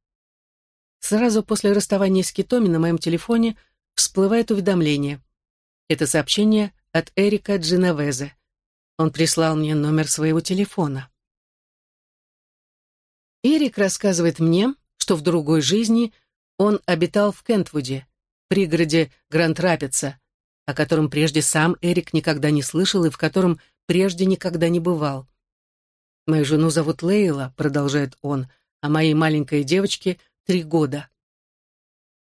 Сразу после расставания с Китоми на моем телефоне всплывает уведомление. Это сообщение от Эрика Джиновезе. Он прислал мне номер своего телефона. Эрик рассказывает мне, что в другой жизни он обитал в Кентвуде, пригороде Гранд-Рапидса, о котором прежде сам Эрик никогда не слышал и в котором прежде никогда не бывал. «Мою жену зовут Лейла», — продолжает он, «а моей маленькой девочке три года».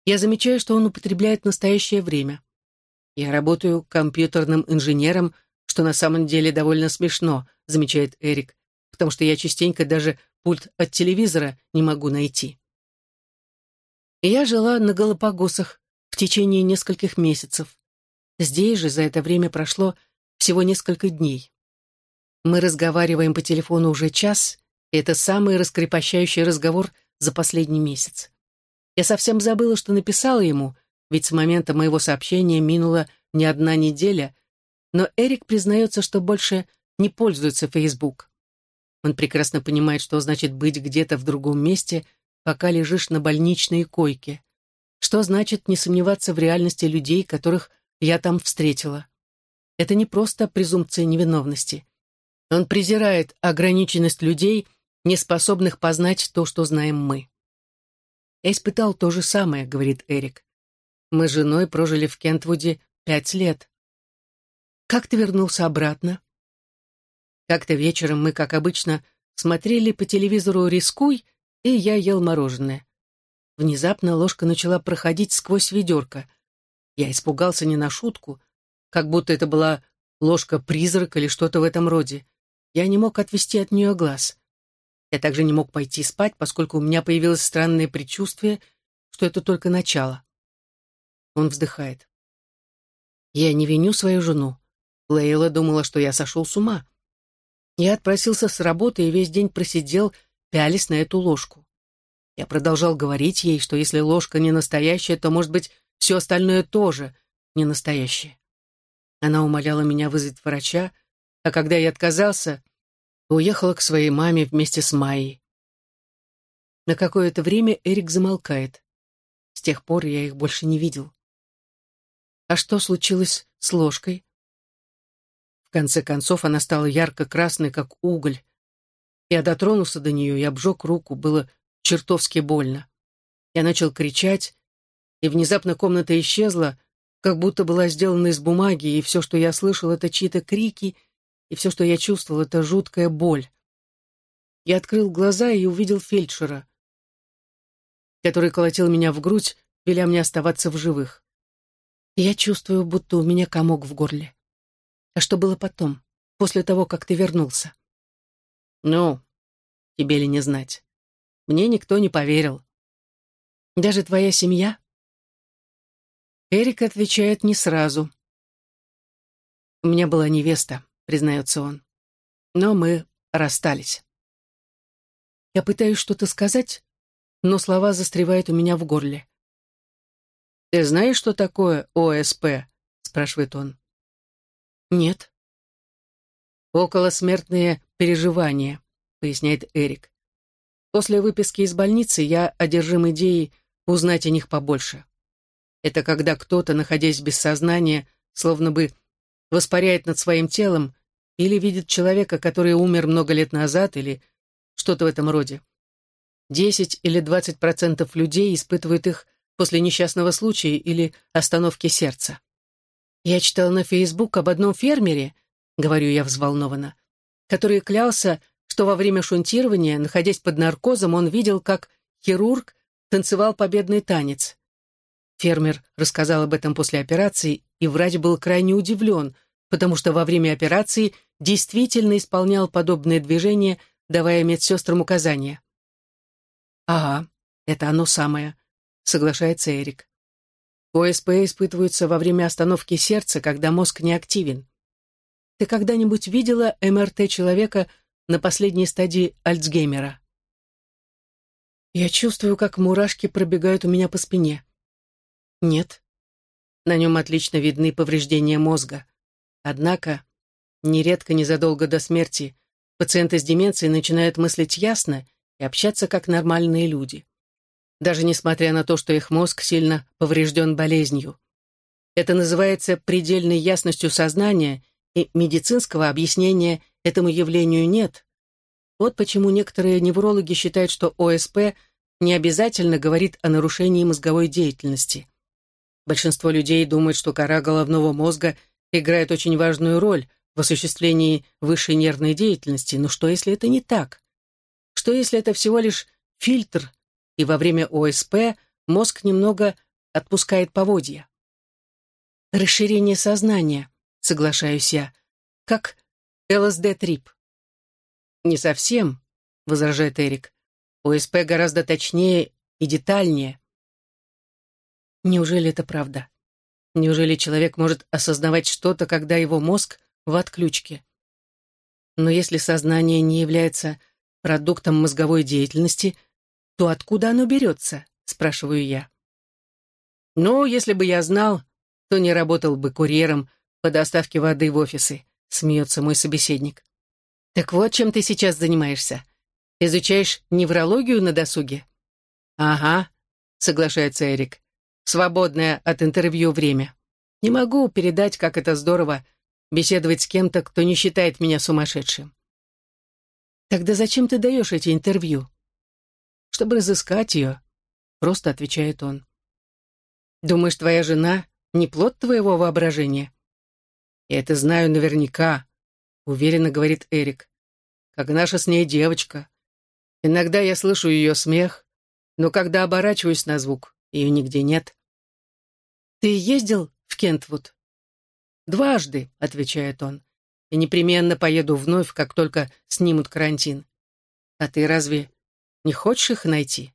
Я замечаю, что он употребляет настоящее время. Я работаю компьютерным инженером, что на самом деле довольно смешно, замечает Эрик, потому что я частенько даже пульт от телевизора не могу найти. я жила на Галапагосах в течение нескольких месяцев. Здесь же за это время прошло всего несколько дней. Мы разговариваем по телефону уже час, и это самый раскрепощающий разговор за последний месяц. Я совсем забыла, что написала ему, ведь с момента моего сообщения минула не одна неделя, но Эрик признается, что больше не пользуется Facebook. Он прекрасно понимает, что значит быть где-то в другом месте, пока лежишь на больничной койке. Что значит не сомневаться в реальности людей, которых я там встретила. Это не просто презумпция невиновности. Он презирает ограниченность людей, не способных познать то, что знаем мы. «Я испытал то же самое», — говорит Эрик. «Мы с женой прожили в Кентвуде пять лет». «Как ты вернулся обратно?» Как-то вечером мы, как обычно, смотрели по телевизору «Рискуй», и я ел мороженое. Внезапно ложка начала проходить сквозь ведерко. Я испугался не на шутку, как будто это была ложка-призрак или что-то в этом роде. Я не мог отвести от нее глаз. Я также не мог пойти спать, поскольку у меня появилось странное предчувствие, что это только начало. Он вздыхает. Я не виню свою жену. Лейла думала, что я сошел с ума. Я отпросился с работы и весь день просидел, пялись на эту ложку. Я продолжал говорить ей, что если ложка не настоящая, то, может быть, все остальное тоже не настоящее. Она умоляла меня вызвать врача, а когда я отказался, уехала к своей маме вместе с Майей. На какое-то время Эрик замолкает. С тех пор я их больше не видел. А что случилось с ложкой? В конце концов она стала ярко-красной, как уголь. Я дотронулся до нее и обжег руку, было чертовски больно. Я начал кричать, и внезапно комната исчезла, как будто была сделана из бумаги, и все, что я слышал, это чьи-то крики, и все, что я чувствовал, это жуткая боль. Я открыл глаза и увидел фельдшера, который колотил меня в грудь, веля мне оставаться в живых. я чувствую, будто у меня комок в горле. А что было потом, после того, как ты вернулся? Ну, тебе ли не знать. Мне никто не поверил. Даже твоя семья? Эрик отвечает не сразу. У меня была невеста, признается он. Но мы расстались. Я пытаюсь что-то сказать, но слова застревают у меня в горле. «Ты знаешь, что такое ОСП?» — спрашивает он. «Нет». «Околосмертные переживания», — поясняет Эрик. После выписки из больницы я одержим идеей узнать о них побольше. Это когда кто-то, находясь без сознания, словно бы воспаряет над своим телом или видит человека, который умер много лет назад, или что-то в этом роде. 10 или 20 процентов людей испытывают их после несчастного случая или остановки сердца. Я читал на Фейсбук об одном фермере, говорю я взволнованно, который клялся, что во время шунтирования, находясь под наркозом, он видел, как хирург танцевал победный танец. Фермер рассказал об этом после операции, и врач был крайне удивлен, потому что во время операции действительно исполнял подобные движения, давая медсестрам указания. «Ага, это оно самое», — соглашается Эрик. ОСП испытываются во время остановки сердца, когда мозг не активен. Ты когда-нибудь видела МРТ человека на последней стадии Альцгеймера. Я чувствую, как мурашки пробегают у меня по спине. Нет. На нем отлично видны повреждения мозга. Однако, нередко незадолго до смерти, пациенты с деменцией начинают мыслить ясно и общаться как нормальные люди. Даже несмотря на то, что их мозг сильно поврежден болезнью. Это называется предельной ясностью сознания, и медицинского объяснения этому явлению нет. Вот почему некоторые неврологи считают, что ОСП не обязательно говорит о нарушении мозговой деятельности. Большинство людей думает, что кора головного мозга играет очень важную роль в осуществлении высшей нервной деятельности. Но что, если это не так? Что, если это всего лишь фильтр, и во время ОСП мозг немного отпускает поводья? Расширение сознания, соглашаюсь я, как ЛСД-трип. Не совсем, возражает Эрик. ОСП гораздо точнее и детальнее. Неужели это правда? Неужели человек может осознавать что-то, когда его мозг в отключке? Но если сознание не является продуктом мозговой деятельности, то откуда оно берется, спрашиваю я. Ну, если бы я знал, то не работал бы курьером по доставке воды в офисы, смеется мой собеседник. Так вот, чем ты сейчас занимаешься? Изучаешь неврологию на досуге? Ага, соглашается Эрик свободное от интервью время. Не могу передать, как это здорово беседовать с кем-то, кто не считает меня сумасшедшим. Тогда зачем ты даешь эти интервью? Чтобы разыскать ее, просто отвечает он. Думаешь, твоя жена не плод твоего воображения? Я это знаю наверняка, уверенно говорит Эрик. Как наша с ней девочка. Иногда я слышу ее смех, но когда оборачиваюсь на звук, ее нигде нет. «Ты ездил в Кентвуд?» «Дважды», — отвечает он, «и непременно поеду вновь, как только снимут карантин. А ты разве не хочешь их найти?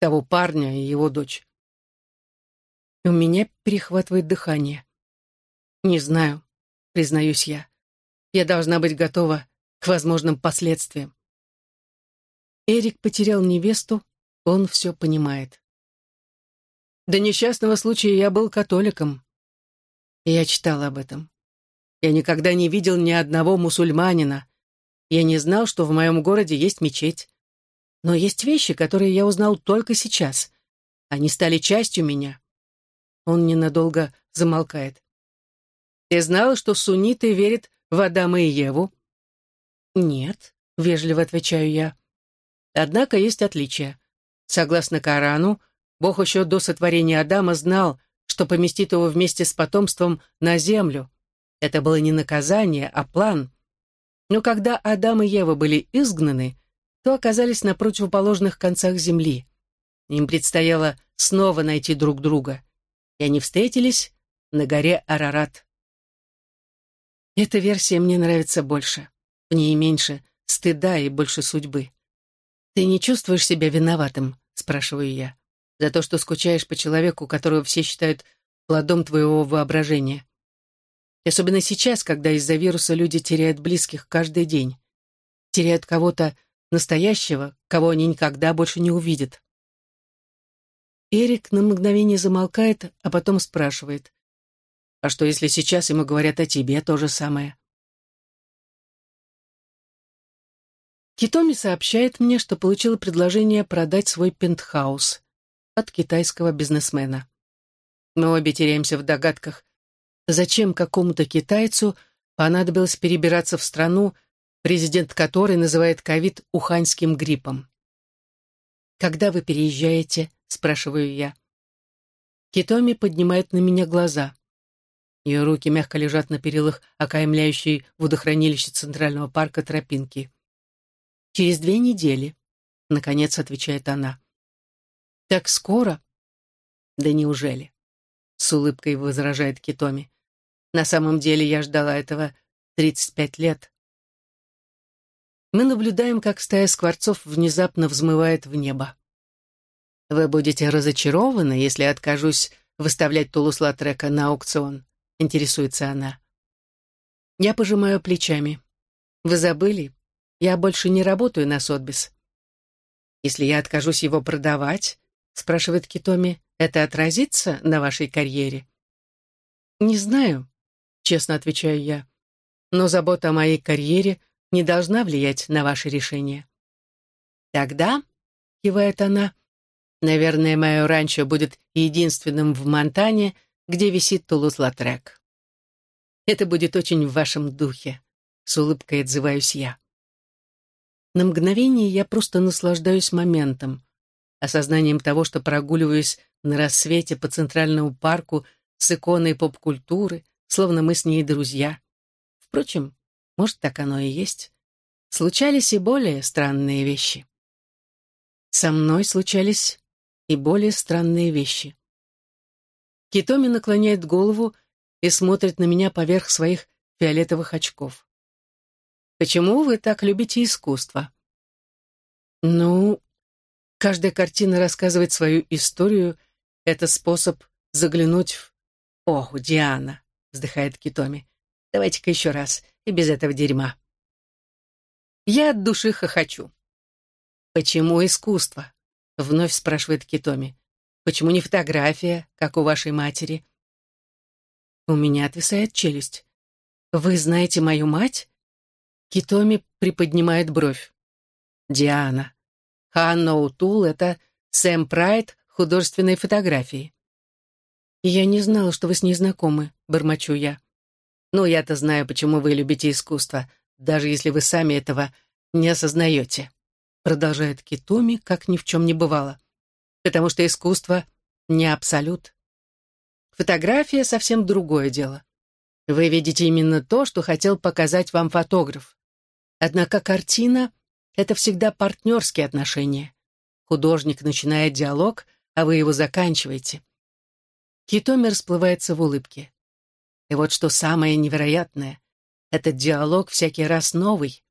Того парня и его дочь?» У меня перехватывает дыхание. «Не знаю», — признаюсь я. «Я должна быть готова к возможным последствиям». Эрик потерял невесту, он все понимает. До несчастного случая я был католиком. Я читал об этом. Я никогда не видел ни одного мусульманина. Я не знал, что в моем городе есть мечеть. Но есть вещи, которые я узнал только сейчас. Они стали частью меня. Он ненадолго замолкает. Ты знал, что сунниты верят в Адама и Еву? Нет, вежливо отвечаю я. Однако есть отличия. Согласно Корану, Бог еще до сотворения Адама знал, что поместит его вместе с потомством на землю. Это было не наказание, а план. Но когда Адам и Ева были изгнаны, то оказались на противоположных концах земли. Им предстояло снова найти друг друга. И они встретились на горе Арарат. Эта версия мне нравится больше. В ней меньше стыда и больше судьбы. «Ты не чувствуешь себя виноватым?» — спрашиваю я за то, что скучаешь по человеку, которого все считают плодом твоего воображения. особенно сейчас, когда из-за вируса люди теряют близких каждый день. Теряют кого-то настоящего, кого они никогда больше не увидят. Эрик на мгновение замолкает, а потом спрашивает. «А что, если сейчас ему говорят о тебе то же самое?» Китоми сообщает мне, что получила предложение продать свой пентхаус от китайского бизнесмена. Мы обе теряемся в догадках, зачем какому-то китайцу понадобилось перебираться в страну, президент которой называет ковид уханьским гриппом. «Когда вы переезжаете?» — спрашиваю я. Китоми поднимает на меня глаза. Ее руки мягко лежат на перилах, окаймляющей водохранилище Центрального парка тропинки. «Через две недели», — наконец отвечает она. «Так скоро?» «Да неужели?» — с улыбкой возражает Китоми. «На самом деле я ждала этого 35 лет». Мы наблюдаем, как стая скворцов внезапно взмывает в небо. «Вы будете разочарованы, если откажусь выставлять Тулусла трека на аукцион?» — интересуется она. Я пожимаю плечами. «Вы забыли? Я больше не работаю на Сотбис. Если я откажусь его продавать, спрашивает Китоми, это отразится на вашей карьере? Не знаю, честно отвечаю я. Но забота о моей карьере не должна влиять на ваше решение. Тогда, кивает она, наверное, мое ранчо будет единственным в Монтане, где висит Тулуз-Латрек. Это будет очень в вашем духе, с улыбкой отзываюсь я. На мгновение я просто наслаждаюсь моментом, осознанием того, что прогуливаюсь на рассвете по Центральному парку с иконой поп-культуры, словно мы с ней друзья. Впрочем, может, так оно и есть. Случались и более странные вещи. Со мной случались и более странные вещи. Китоми наклоняет голову и смотрит на меня поверх своих фиолетовых очков. «Почему вы так любите искусство?» «Ну, каждая картина рассказывает свою историю. Это способ заглянуть в...» «Ох, Диана!» — вздыхает Китоми. «Давайте-ка еще раз, и без этого дерьма». Я от души хохочу. «Почему искусство?» — вновь спрашивает Китоми. «Почему не фотография, как у вашей матери?» У меня отвисает челюсть. «Вы знаете мою мать?» Китоми приподнимает бровь. «Диана. Ханна Утул — это Сэм Прайд художественной фотографии». «Я не знала, что вы с ней знакомы», — бормочу я. «Ну, я-то знаю, почему вы любите искусство, даже если вы сами этого не осознаете» продолжает Китоми, как ни в чем не бывало. Потому что искусство не абсолют. Фотография совсем другое дело. Вы видите именно то, что хотел показать вам фотограф. Однако картина — это всегда партнерские отношения. Художник начинает диалог, а вы его заканчиваете. Китоми расплывается в улыбке. И вот что самое невероятное. Этот диалог всякий раз новый.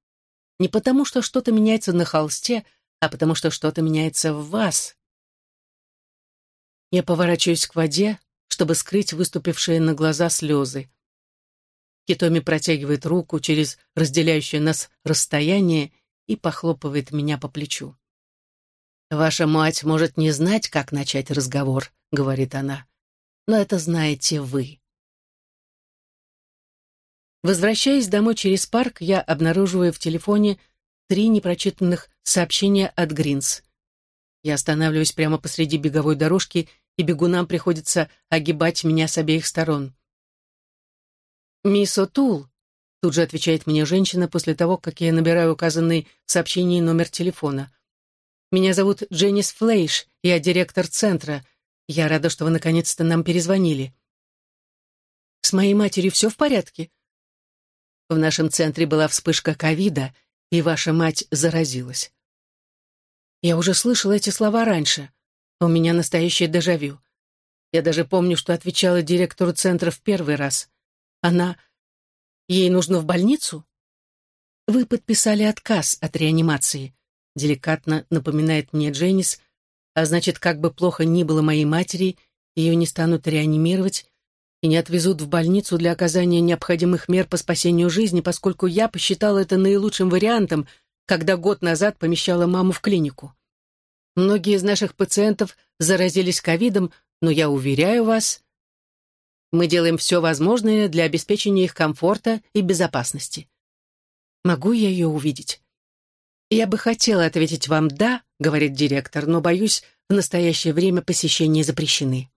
Не потому, что что-то меняется на холсте, а потому, что что-то меняется в вас. Я поворачиваюсь к воде, чтобы скрыть выступившие на глаза слезы. Китоми протягивает руку через разделяющее нас расстояние и похлопывает меня по плечу. «Ваша мать может не знать, как начать разговор», — говорит она, — «но это знаете вы». Возвращаясь домой через парк, я обнаруживаю в телефоне три непрочитанных сообщения от Гринс. Я останавливаюсь прямо посреди беговой дорожки, и бегунам приходится огибать меня с обеих сторон. «Мисс О'Тул», — тут же отвечает мне женщина после того, как я набираю указанный в сообщении номер телефона. «Меня зовут Дженнис Флейш, я директор центра. Я рада, что вы наконец-то нам перезвонили». «С моей матерью все в порядке?» В нашем центре была вспышка ковида, и ваша мать заразилась. Я уже слышала эти слова раньше. У меня настоящее дежавю. Я даже помню, что отвечала директору центра в первый раз. Она... Ей нужно в больницу? Вы подписали отказ от реанимации, деликатно напоминает мне Дженнис, а значит, как бы плохо ни было моей матери, ее не станут реанимировать, и не отвезут в больницу для оказания необходимых мер по спасению жизни, поскольку я посчитала это наилучшим вариантом, когда год назад помещала маму в клинику. Многие из наших пациентов заразились ковидом, но я уверяю вас, мы делаем все возможное для обеспечения их комфорта и безопасности. Могу я ее увидеть? Я бы хотела ответить вам «да», — говорит директор, но, боюсь, в настоящее время посещения запрещены.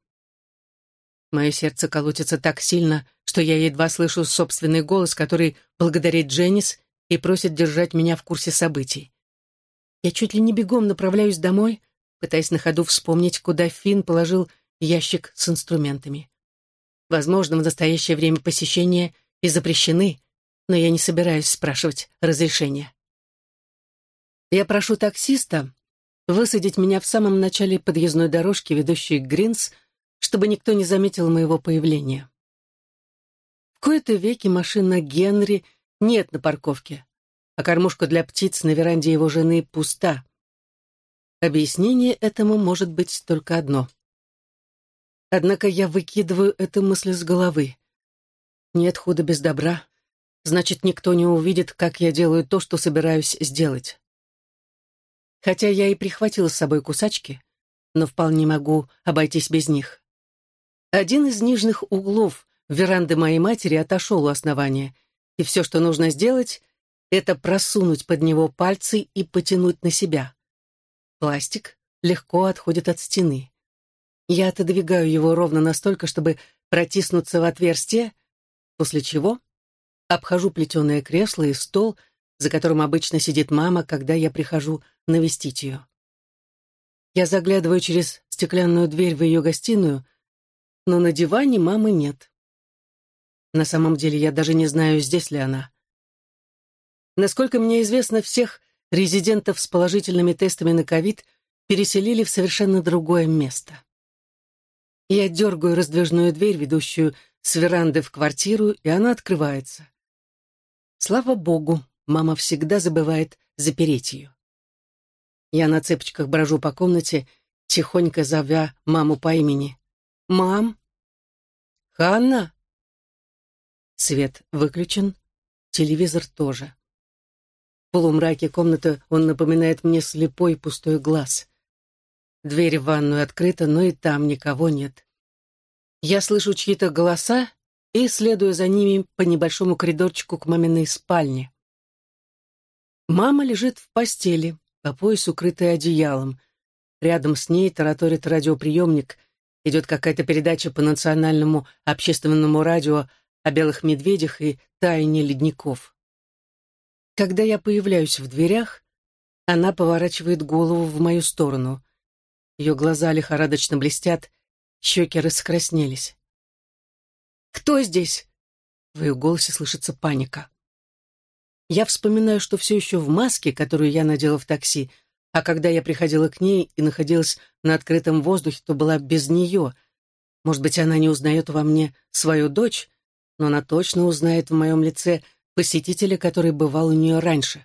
Мое сердце колотится так сильно, что я едва слышу собственный голос, который благодарит Дженнис и просит держать меня в курсе событий. Я чуть ли не бегом направляюсь домой, пытаясь на ходу вспомнить, куда Финн положил ящик с инструментами. Возможно, в настоящее время посещения и запрещены, но я не собираюсь спрашивать разрешения. Я прошу таксиста высадить меня в самом начале подъездной дорожки, ведущей к Гринс, чтобы никто не заметил моего появления. В кои-то веки машина Генри нет на парковке, а кормушка для птиц на веранде его жены пуста. Объяснение этому может быть только одно. Однако я выкидываю эту мысль с головы. Нет худа без добра, значит, никто не увидит, как я делаю то, что собираюсь сделать. Хотя я и прихватила с собой кусачки, но вполне могу обойтись без них. Один из нижних углов веранды моей матери отошел у основания, и все, что нужно сделать, — это просунуть под него пальцы и потянуть на себя. Пластик легко отходит от стены. Я отодвигаю его ровно настолько, чтобы протиснуться в отверстие, после чего обхожу плетеное кресло и стол, за которым обычно сидит мама, когда я прихожу навестить ее. Я заглядываю через стеклянную дверь в ее гостиную, но на диване мамы нет. На самом деле я даже не знаю, здесь ли она. Насколько мне известно, всех резидентов с положительными тестами на ковид переселили в совершенно другое место. Я дергаю раздвижную дверь, ведущую с веранды в квартиру, и она открывается. Слава богу, мама всегда забывает запереть ее. Я на цепочках брожу по комнате, тихонько зовя маму по имени. «Мам!» «Ханна!» Свет выключен, телевизор тоже. В полумраке комнаты он напоминает мне слепой пустой глаз. Дверь в ванную открыта, но и там никого нет. Я слышу чьи-то голоса и следую за ними по небольшому коридорчику к маминой спальне. Мама лежит в постели, по пояс укрытая одеялом. Рядом с ней тараторит радиоприемник. Идет какая-то передача по национальному общественному радио о белых медведях и тайне ледников. Когда я появляюсь в дверях, она поворачивает голову в мою сторону. Ее глаза лихорадочно блестят, щеки раскраснелись. «Кто здесь?» В ее голосе слышится паника. Я вспоминаю, что все еще в маске, которую я надела в такси, а когда я приходила к ней и находилась на открытом воздухе, то была без нее. Может быть, она не узнает во мне свою дочь, но она точно узнает в моем лице посетителя, который бывал у нее раньше.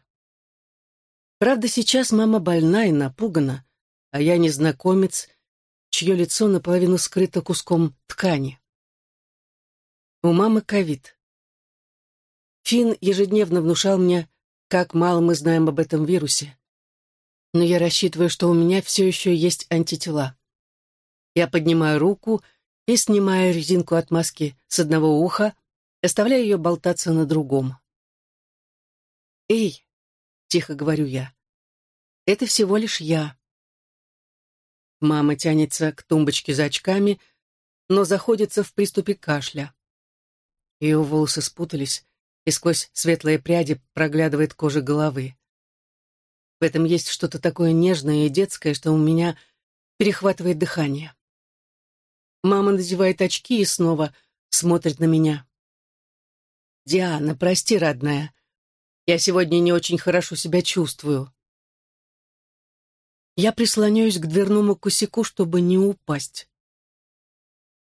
Правда, сейчас мама больна и напугана, а я незнакомец, чье лицо наполовину скрыто куском ткани. У мамы ковид. Финн ежедневно внушал мне, как мало мы знаем об этом вирусе. Но я рассчитываю, что у меня все еще есть антитела. Я поднимаю руку и снимаю резинку от маски с одного уха, оставляя ее болтаться на другом. «Эй!» — тихо говорю я. «Это всего лишь я». Мама тянется к тумбочке за очками, но заходится в приступе кашля. Ее волосы спутались, и сквозь светлые пряди проглядывает кожа головы. В этом есть что-то такое нежное и детское, что у меня перехватывает дыхание. Мама надевает очки и снова смотрит на меня. «Диана, прости, родная. Я сегодня не очень хорошо себя чувствую». Я прислоняюсь к дверному косяку, чтобы не упасть.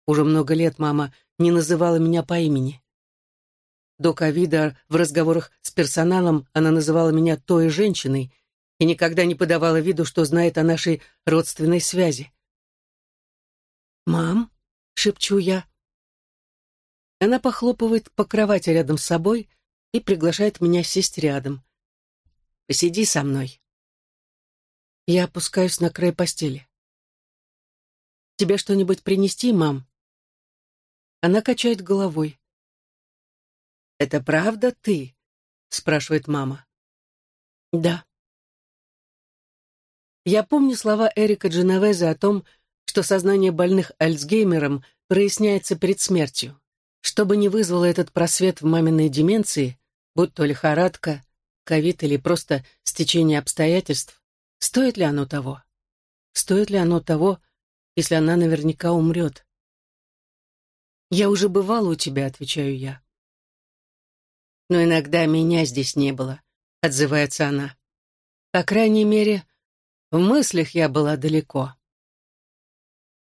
Уже много лет мама не называла меня по имени. До ковида в разговорах с персоналом она называла меня той женщиной и никогда не подавала виду, что знает о нашей родственной связи. «Мам?» — шепчу я. Она похлопывает по кровати рядом с собой и приглашает меня сесть рядом. «Посиди со мной». Я опускаюсь на край постели. «Тебе что-нибудь принести, мам?» Она качает головой. «Это правда ты?» — спрашивает мама. «Да». Я помню слова Эрика Дженовеза о том, что сознание больных Альцгеймером проясняется перед смертью. Что бы ни вызвало этот просвет в маминой деменции, будь то лихорадка, ковид или просто стечение обстоятельств, стоит ли оно того? Стоит ли оно того, если она наверняка умрет? «Я уже бывала у тебя», — отвечаю я но иногда меня здесь не было», — отзывается она. «По крайней мере, в мыслях я была далеко».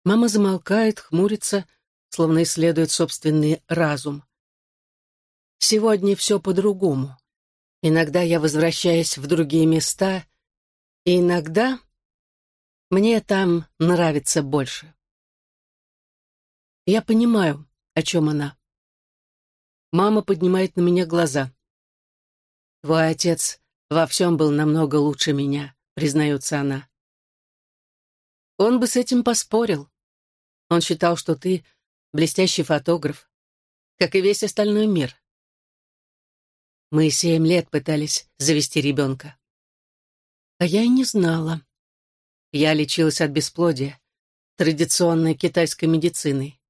Мама замолкает, хмурится, словно исследует собственный разум. «Сегодня все по-другому. Иногда я возвращаюсь в другие места, и иногда мне там нравится больше». Я понимаю, о чем она. Мама поднимает на меня глаза. «Твой отец во всем был намного лучше меня», — признается она. Он бы с этим поспорил. Он считал, что ты блестящий фотограф, как и весь остальной мир. Мы семь лет пытались завести ребенка. А я и не знала. Я лечилась от бесплодия, традиционной китайской медициной.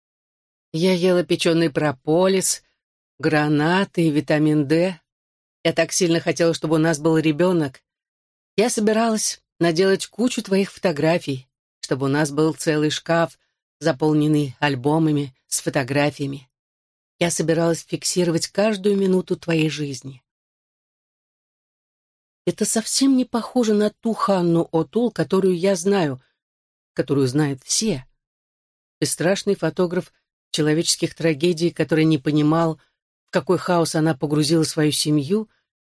Я ела печеный прополис, гранаты и витамин D. Я так сильно хотела, чтобы у нас был ребенок. Я собиралась наделать кучу твоих фотографий, чтобы у нас был целый шкаф, заполненный альбомами с фотографиями. Я собиралась фиксировать каждую минуту твоей жизни. Это совсем не похоже на ту Ханну Отул, которую я знаю, которую знают все. Бесстрашный фотограф человеческих трагедий, который не понимал, в какой хаос она погрузила свою семью,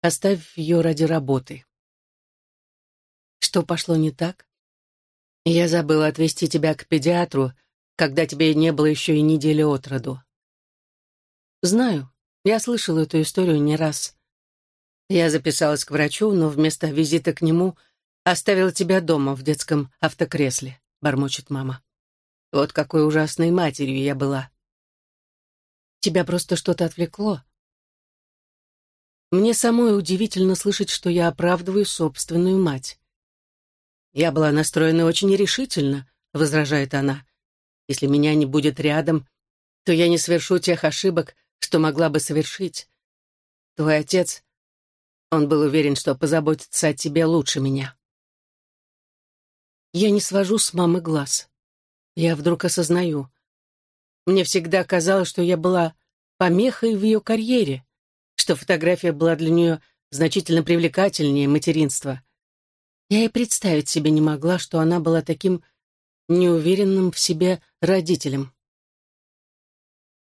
оставив ее ради работы. Что пошло не так? Я забыла отвезти тебя к педиатру, когда тебе не было еще и недели от роду. Знаю, я слышала эту историю не раз. Я записалась к врачу, но вместо визита к нему оставила тебя дома в детском автокресле, бормочет мама. Вот какой ужасной матерью я была. Тебя просто что-то отвлекло. Мне самой удивительно слышать, что я оправдываю собственную мать. Я была настроена очень решительно, возражает она. Если меня не будет рядом, то я не совершу тех ошибок, что могла бы совершить. Твой отец, он был уверен, что позаботится о тебе лучше меня. Я не свожу с мамы глаз. Я вдруг осознаю. Мне всегда казалось, что я была помехой в ее карьере, что фотография была для нее значительно привлекательнее материнства. Я и представить себе не могла, что она была таким неуверенным в себе родителем.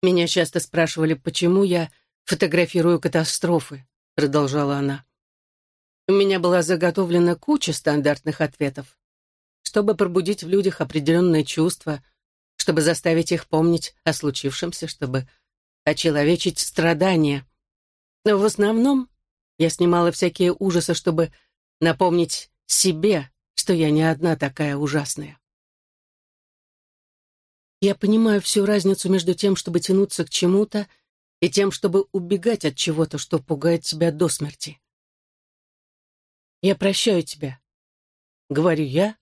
Меня часто спрашивали, почему я фотографирую катастрофы, продолжала она. У меня была заготовлена куча стандартных ответов, чтобы пробудить в людях определенные чувства, чтобы заставить их помнить о случившемся, чтобы очеловечить страдания. Но в основном я снимала всякие ужасы, чтобы напомнить себе, что я не одна такая ужасная. Я понимаю всю разницу между тем, чтобы тянуться к чему-то, и тем, чтобы убегать от чего-то, что пугает тебя до смерти. «Я прощаю тебя», — говорю я,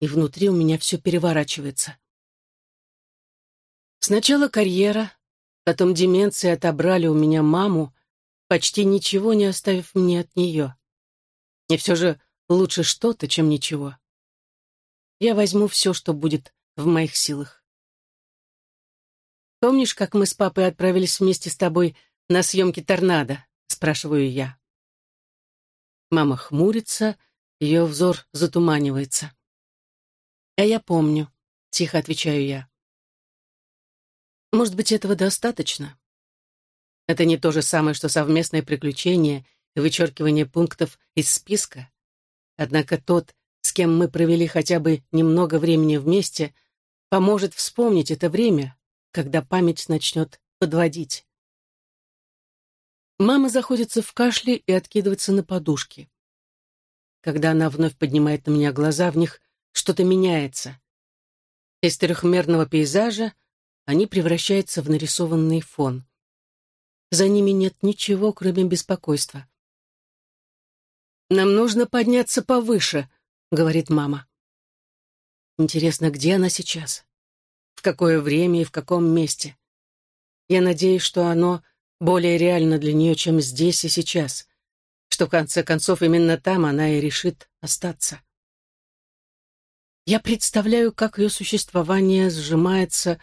и внутри у меня все переворачивается. Сначала карьера, потом деменция отобрали у меня маму, почти ничего не оставив мне от нее. И все же лучше что-то, чем ничего. Я возьму все, что будет в моих силах. «Помнишь, как мы с папой отправились вместе с тобой на съемки «Торнадо»?» — спрашиваю я. Мама хмурится, ее взор затуманивается. «А я помню», — тихо отвечаю я. «Может быть, этого достаточно?» Это не то же самое, что совместное приключение и вычеркивание пунктов из списка. Однако тот, с кем мы провели хотя бы немного времени вместе, поможет вспомнить это время, когда память начнет подводить. Мама заходится в кашле и откидывается на подушки. Когда она вновь поднимает на меня глаза, в них что-то меняется. Из трехмерного пейзажа они превращаются в нарисованный фон. За ними нет ничего, кроме беспокойства. «Нам нужно подняться повыше», — говорит мама. Интересно, где она сейчас? В какое время и в каком месте. Я надеюсь, что оно более реально для нее, чем здесь и сейчас, что в конце концов именно там она и решит остаться. Я представляю, как ее существование сжимается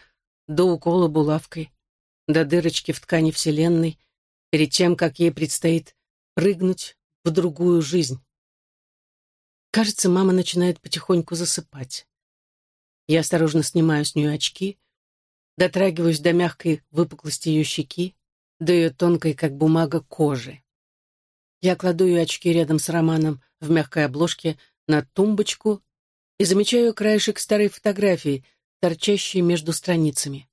до укола булавкой, до дырочки в ткани Вселенной, перед тем, как ей предстоит прыгнуть в другую жизнь. Кажется, мама начинает потихоньку засыпать. Я осторожно снимаю с нее очки, дотрагиваюсь до мягкой выпуклости ее щеки, до ее тонкой, как бумага, кожи. Я кладу ее очки рядом с Романом в мягкой обложке на тумбочку и замечаю краешек старой фотографии, торчащей между страницами.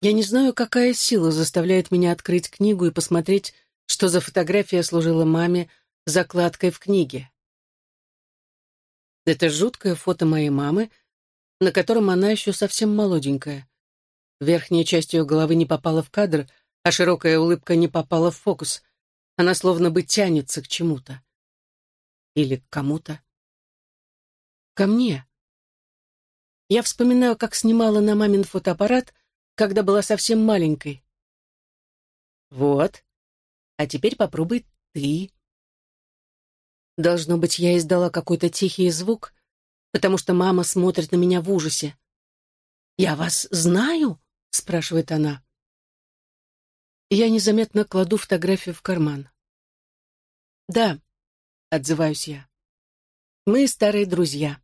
Я не знаю, какая сила заставляет меня открыть книгу и посмотреть, что за фотография служила маме закладкой в книге. Это жуткое фото моей мамы, на котором она еще совсем молоденькая. Верхняя часть ее головы не попала в кадр, а широкая улыбка не попала в фокус. Она словно бы тянется к чему-то. Или к кому-то. Ко мне. Я вспоминаю, как снимала на мамин фотоаппарат, когда была совсем маленькой. Вот. А теперь попробуй ты. Должно быть, я издала какой-то тихий звук, потому что мама смотрит на меня в ужасе. «Я вас знаю?» — спрашивает она. Я незаметно кладу фотографию в карман. «Да», — отзываюсь я. «Мы старые друзья».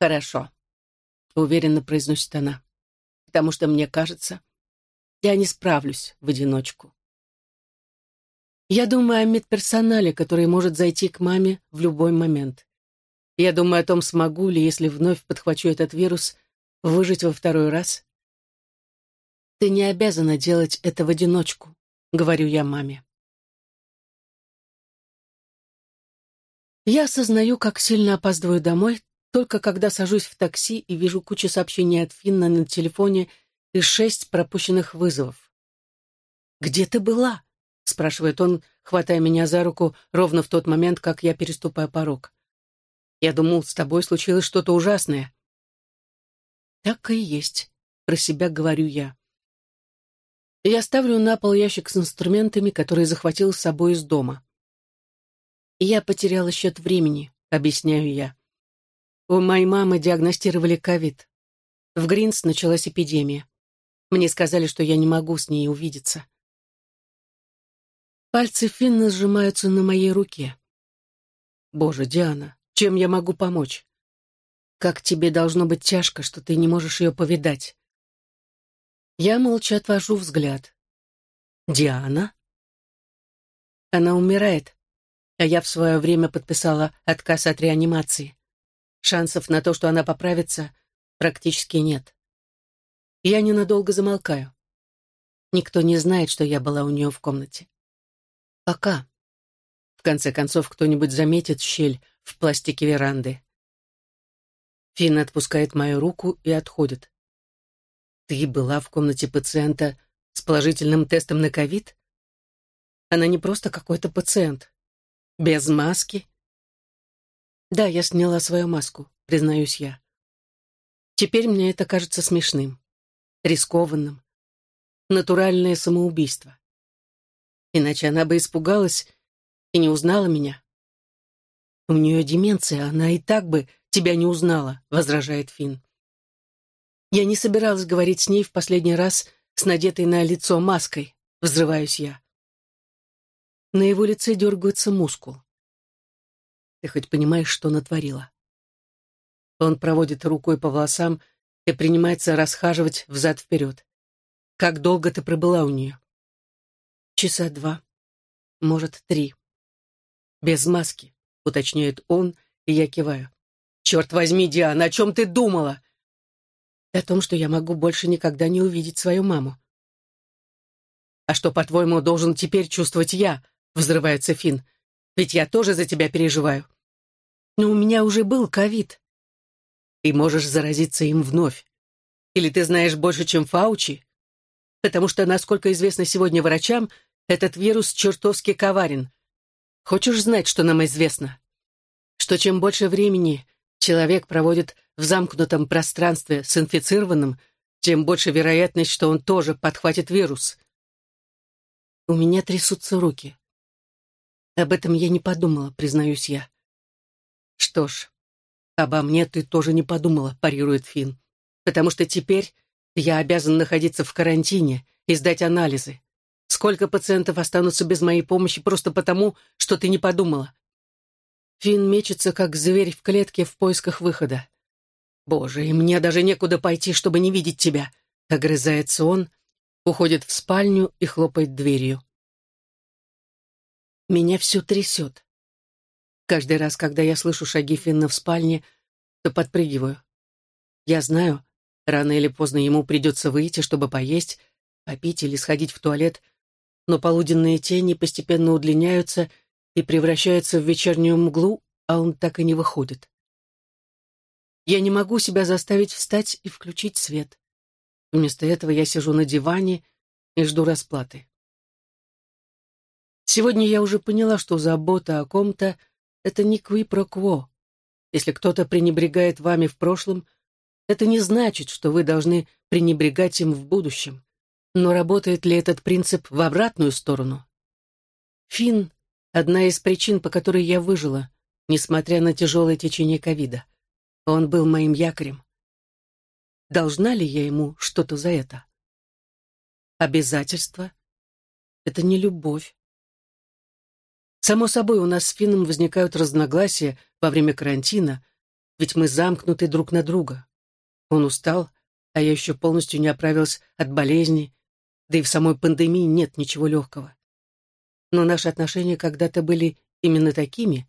«Хорошо», — уверенно произносит она, «потому что, мне кажется, я не справлюсь в одиночку». Я думаю о медперсонале, который может зайти к маме в любой момент. Я думаю о том, смогу ли, если вновь подхвачу этот вирус, выжить во второй раз. «Ты не обязана делать это в одиночку», — говорю я маме. Я осознаю, как сильно опаздываю домой, только когда сажусь в такси и вижу кучу сообщений от Финна на телефоне и шесть пропущенных вызовов. «Где ты была?» — спрашивает он, хватая меня за руку ровно в тот момент, как я переступаю порог. Я думал, с тобой случилось что-то ужасное. Так и есть, про себя говорю я. Я ставлю на пол ящик с инструментами, которые захватил с собой из дома. Я потеряла счет времени, объясняю я. У моей мамы диагностировали ковид. В Гринс началась эпидемия. Мне сказали, что я не могу с ней увидеться. Пальцы Финна сжимаются на моей руке. Боже, Диана, чем я могу помочь? Как тебе должно быть тяжко, что ты не можешь ее повидать. Я молча отвожу взгляд. Диана? Она умирает, а я в свое время подписала отказ от реанимации. Шансов на то, что она поправится, практически нет. Я ненадолго замолкаю. Никто не знает, что я была у нее в комнате. Пока. В конце концов, кто-нибудь заметит щель в пластике веранды. Финн отпускает мою руку и отходит. Ты была в комнате пациента с положительным тестом на ковид? Она не просто какой-то пациент. Без маски? Да, я сняла свою маску, признаюсь я. Теперь мне это кажется смешным, рискованным. Натуральное самоубийство. Иначе она бы испугалась и не узнала меня. «У нее деменция, она и так бы тебя не узнала», — возражает Финн. «Я не собиралась говорить с ней в последний раз с надетой на лицо маской», — взрываюсь я. На его лице дергается мускул. «Ты хоть понимаешь, что натворила?» Он проводит рукой по волосам и принимается расхаживать взад-вперед. «Как долго ты пробыла у нее?» «Часа два, может, три. Без маски уточняет он, и я киваю. «Черт возьми, Диана, о чем ты думала?» «О том, что я могу больше никогда не увидеть свою маму». «А что, по-твоему, должен теперь чувствовать я?» — взрывается Финн. «Ведь я тоже за тебя переживаю». «Но у меня уже был ковид». «Ты можешь заразиться им вновь. Или ты знаешь больше, чем Фаучи? Потому что, насколько известно сегодня врачам, этот вирус чертовски коварен. Хочешь знать, что нам известно? Что чем больше времени человек проводит в замкнутом пространстве с инфицированным, тем больше вероятность, что он тоже подхватит вирус. У меня трясутся руки. Об этом я не подумала, признаюсь я. Что ж, обо мне ты тоже не подумала, парирует Финн, потому что теперь я обязан находиться в карантине и сдать анализы. Сколько пациентов останутся без моей помощи просто потому, что ты не подумала? Финн мечется, как зверь в клетке в поисках выхода. «Боже, и мне даже некуда пойти, чтобы не видеть тебя!» — огрызается он, уходит в спальню и хлопает дверью. Меня все трясет. Каждый раз, когда я слышу шаги Финна в спальне, то подпрыгиваю. Я знаю, рано или поздно ему придется выйти, чтобы поесть, попить или сходить в туалет, но полуденные тени постепенно удлиняются и превращаются в вечернюю мглу, а он так и не выходит. Я не могу себя заставить встать и включить свет. Вместо этого я сижу на диване и жду расплаты. Сегодня я уже поняла, что забота о ком-то — это не кви-про-кво. Если кто-то пренебрегает вами в прошлом, это не значит, что вы должны пренебрегать им в будущем. Но работает ли этот принцип в обратную сторону? Фин — одна из причин, по которой я выжила, несмотря на тяжелое течение ковида. Он был моим якорем. Должна ли я ему что-то за это? Обязательство — это не любовь. Само собой, у нас с Финном возникают разногласия во время карантина, ведь мы замкнуты друг на друга. Он устал, а я еще полностью не оправилась от болезни, да и в самой пандемии нет ничего легкого. Но наши отношения когда-то были именно такими,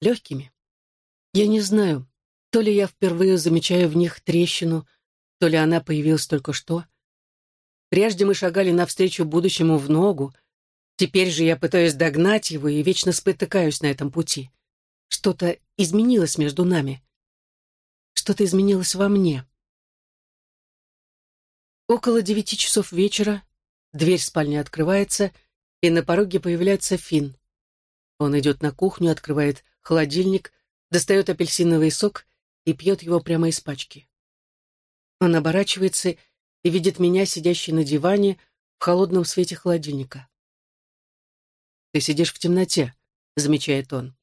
легкими. Я не знаю, то ли я впервые замечаю в них трещину, то ли она появилась только что. Прежде мы шагали навстречу будущему в ногу, теперь же я пытаюсь догнать его и вечно спотыкаюсь на этом пути. Что-то изменилось между нами. Что-то изменилось во мне. Около девяти часов вечера дверь спальни открывается, и на пороге появляется Финн. Он идет на кухню, открывает холодильник, достает апельсиновый сок и пьет его прямо из пачки. Он оборачивается и видит меня, сидящей на диване, в холодном свете холодильника. «Ты сидишь в темноте», — замечает он.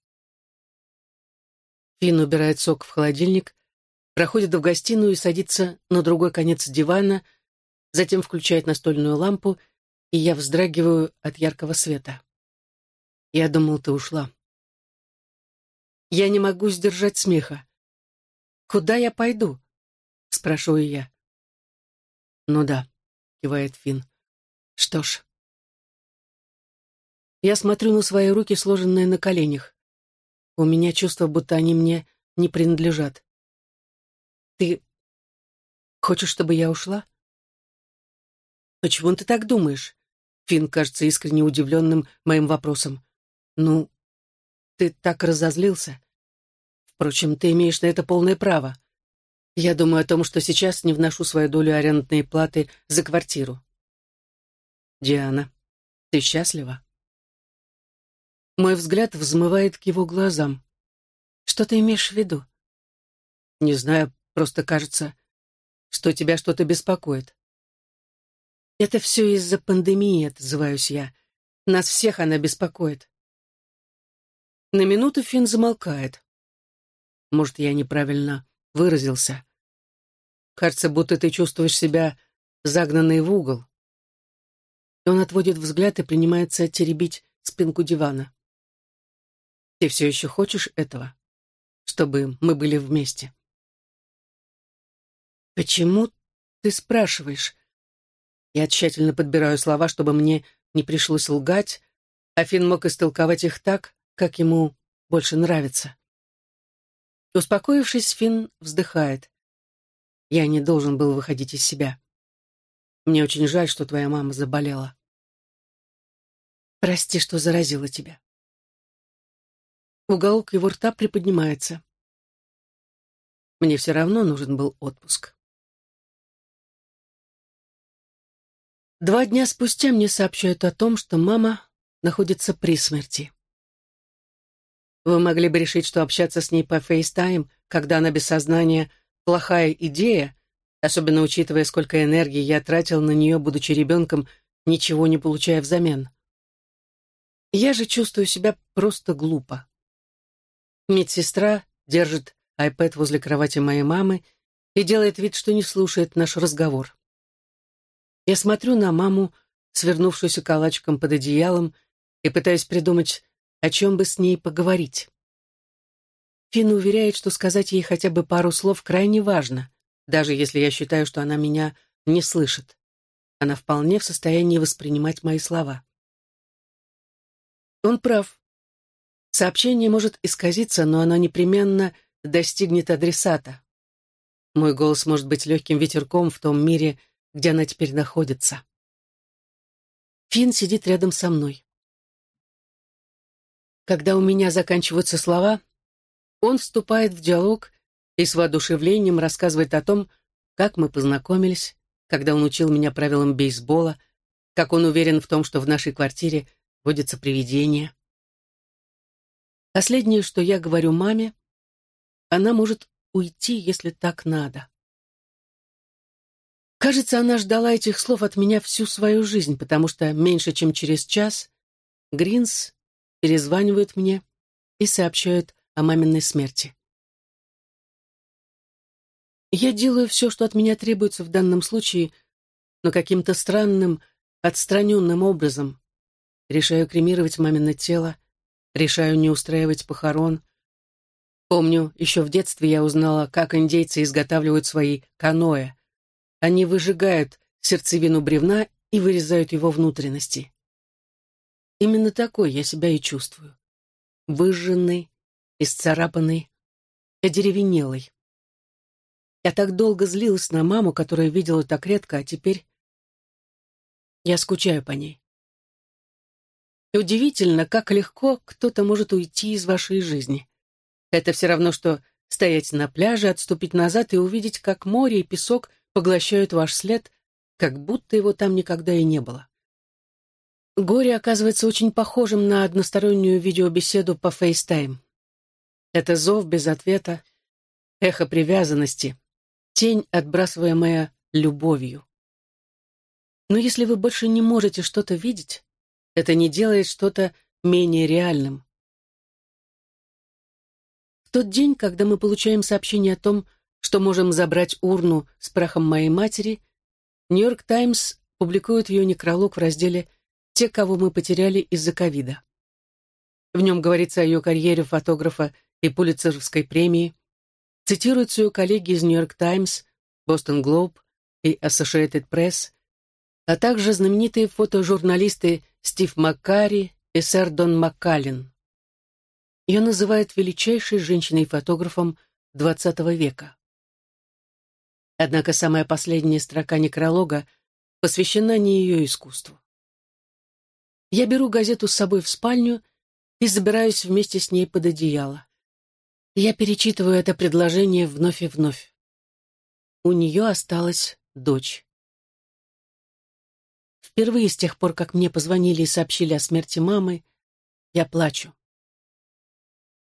Финн убирает сок в холодильник, проходит в гостиную и садится на другой конец дивана, затем включает настольную лампу, и я вздрагиваю от яркого света. Я думал, ты ушла. Я не могу сдержать смеха. «Куда я пойду?» — спрашиваю я. «Ну да», — кивает Финн. «Что ж». Я смотрю на свои руки, сложенные на коленях. У меня чувство, будто они мне не принадлежат. «Ты хочешь, чтобы я ушла?» «Почему ты так думаешь?» Финн кажется искренне удивленным моим вопросом. «Ну, ты так разозлился. Впрочем, ты имеешь на это полное право. Я думаю о том, что сейчас не вношу свою долю арендной платы за квартиру». «Диана, ты счастлива?» Мой взгляд взмывает к его глазам. «Что ты имеешь в виду?» «Не знаю, просто кажется, что тебя что-то беспокоит. Это все из-за пандемии, отзываюсь я. Нас всех она беспокоит. На минуту Финн замолкает. Может, я неправильно выразился. Кажется, будто ты чувствуешь себя загнанной в угол. И он отводит взгляд и принимается теребить спинку дивана. Ты все еще хочешь этого? Чтобы мы были вместе? Почему ты спрашиваешь? Я тщательно подбираю слова, чтобы мне не пришлось лгать, а Финн мог истолковать их так, как ему больше нравится. Успокоившись, Финн вздыхает. Я не должен был выходить из себя. Мне очень жаль, что твоя мама заболела. Прости, что заразила тебя. Уголок его рта приподнимается. Мне все равно нужен был отпуск. Два дня спустя мне сообщают о том, что мама находится при смерти. Вы могли бы решить, что общаться с ней по FaceTime, когда она без сознания, плохая идея, особенно учитывая, сколько энергии я тратил на нее, будучи ребенком, ничего не получая взамен. Я же чувствую себя просто глупо. Медсестра держит iPad возле кровати моей мамы и делает вид, что не слушает наш разговор. Я смотрю на маму, свернувшуюся калачиком под одеялом, и пытаюсь придумать, о чем бы с ней поговорить. Финн уверяет, что сказать ей хотя бы пару слов крайне важно, даже если я считаю, что она меня не слышит. Она вполне в состоянии воспринимать мои слова. Он прав. Сообщение может исказиться, но оно непременно достигнет адресата. Мой голос может быть легким ветерком в том мире, где она теперь находится. Финн сидит рядом со мной. Когда у меня заканчиваются слова, он вступает в диалог и с воодушевлением рассказывает о том, как мы познакомились, когда он учил меня правилам бейсбола, как он уверен в том, что в нашей квартире водится привидение. Последнее, что я говорю маме, она может уйти, если так надо. Кажется, она ждала этих слов от меня всю свою жизнь, потому что меньше чем через час Гринс перезванивают мне и сообщают о маминой смерти. Я делаю все, что от меня требуется в данном случае, но каким-то странным, отстраненным образом. Решаю кремировать мамино тело, решаю не устраивать похорон. Помню, еще в детстве я узнала, как индейцы изготавливают свои каноэ. Они выжигают сердцевину бревна и вырезают его внутренности. Именно такой я себя и чувствую. Выжженный, исцарапанный, одеревенелый. Я так долго злилась на маму, которая видела так редко, а теперь я скучаю по ней. И удивительно, как легко кто-то может уйти из вашей жизни. Это все равно, что стоять на пляже, отступить назад и увидеть, как море и песок поглощают ваш след, как будто его там никогда и не было. Горе оказывается очень похожим на одностороннюю видеобеседу по FaceTime. Это зов без ответа, эхо привязанности, тень, отбрасываемая любовью. Но если вы больше не можете что-то видеть, это не делает что-то менее реальным. В тот день, когда мы получаем сообщение о том, что можем забрать урну с прахом моей матери, «Нью-Йорк Таймс» публикует ее некролог в разделе «Те, кого мы потеряли из-за ковида». В нем говорится о ее карьере фотографа и Пулитцеровской премии, цитируются ее коллеги из «Нью-Йорк Таймс», «Бостон Глоб» и «Associated Press», а также знаменитые фотожурналисты Стив Маккари и сэр Дон Маккаллен. Ее называют величайшей женщиной-фотографом XX века. Однако самая последняя строка некролога посвящена не ее искусству. Я беру газету с собой в спальню и забираюсь вместе с ней под одеяло. Я перечитываю это предложение вновь и вновь. У нее осталась дочь. Впервые с тех пор, как мне позвонили и сообщили о смерти мамы, я плачу.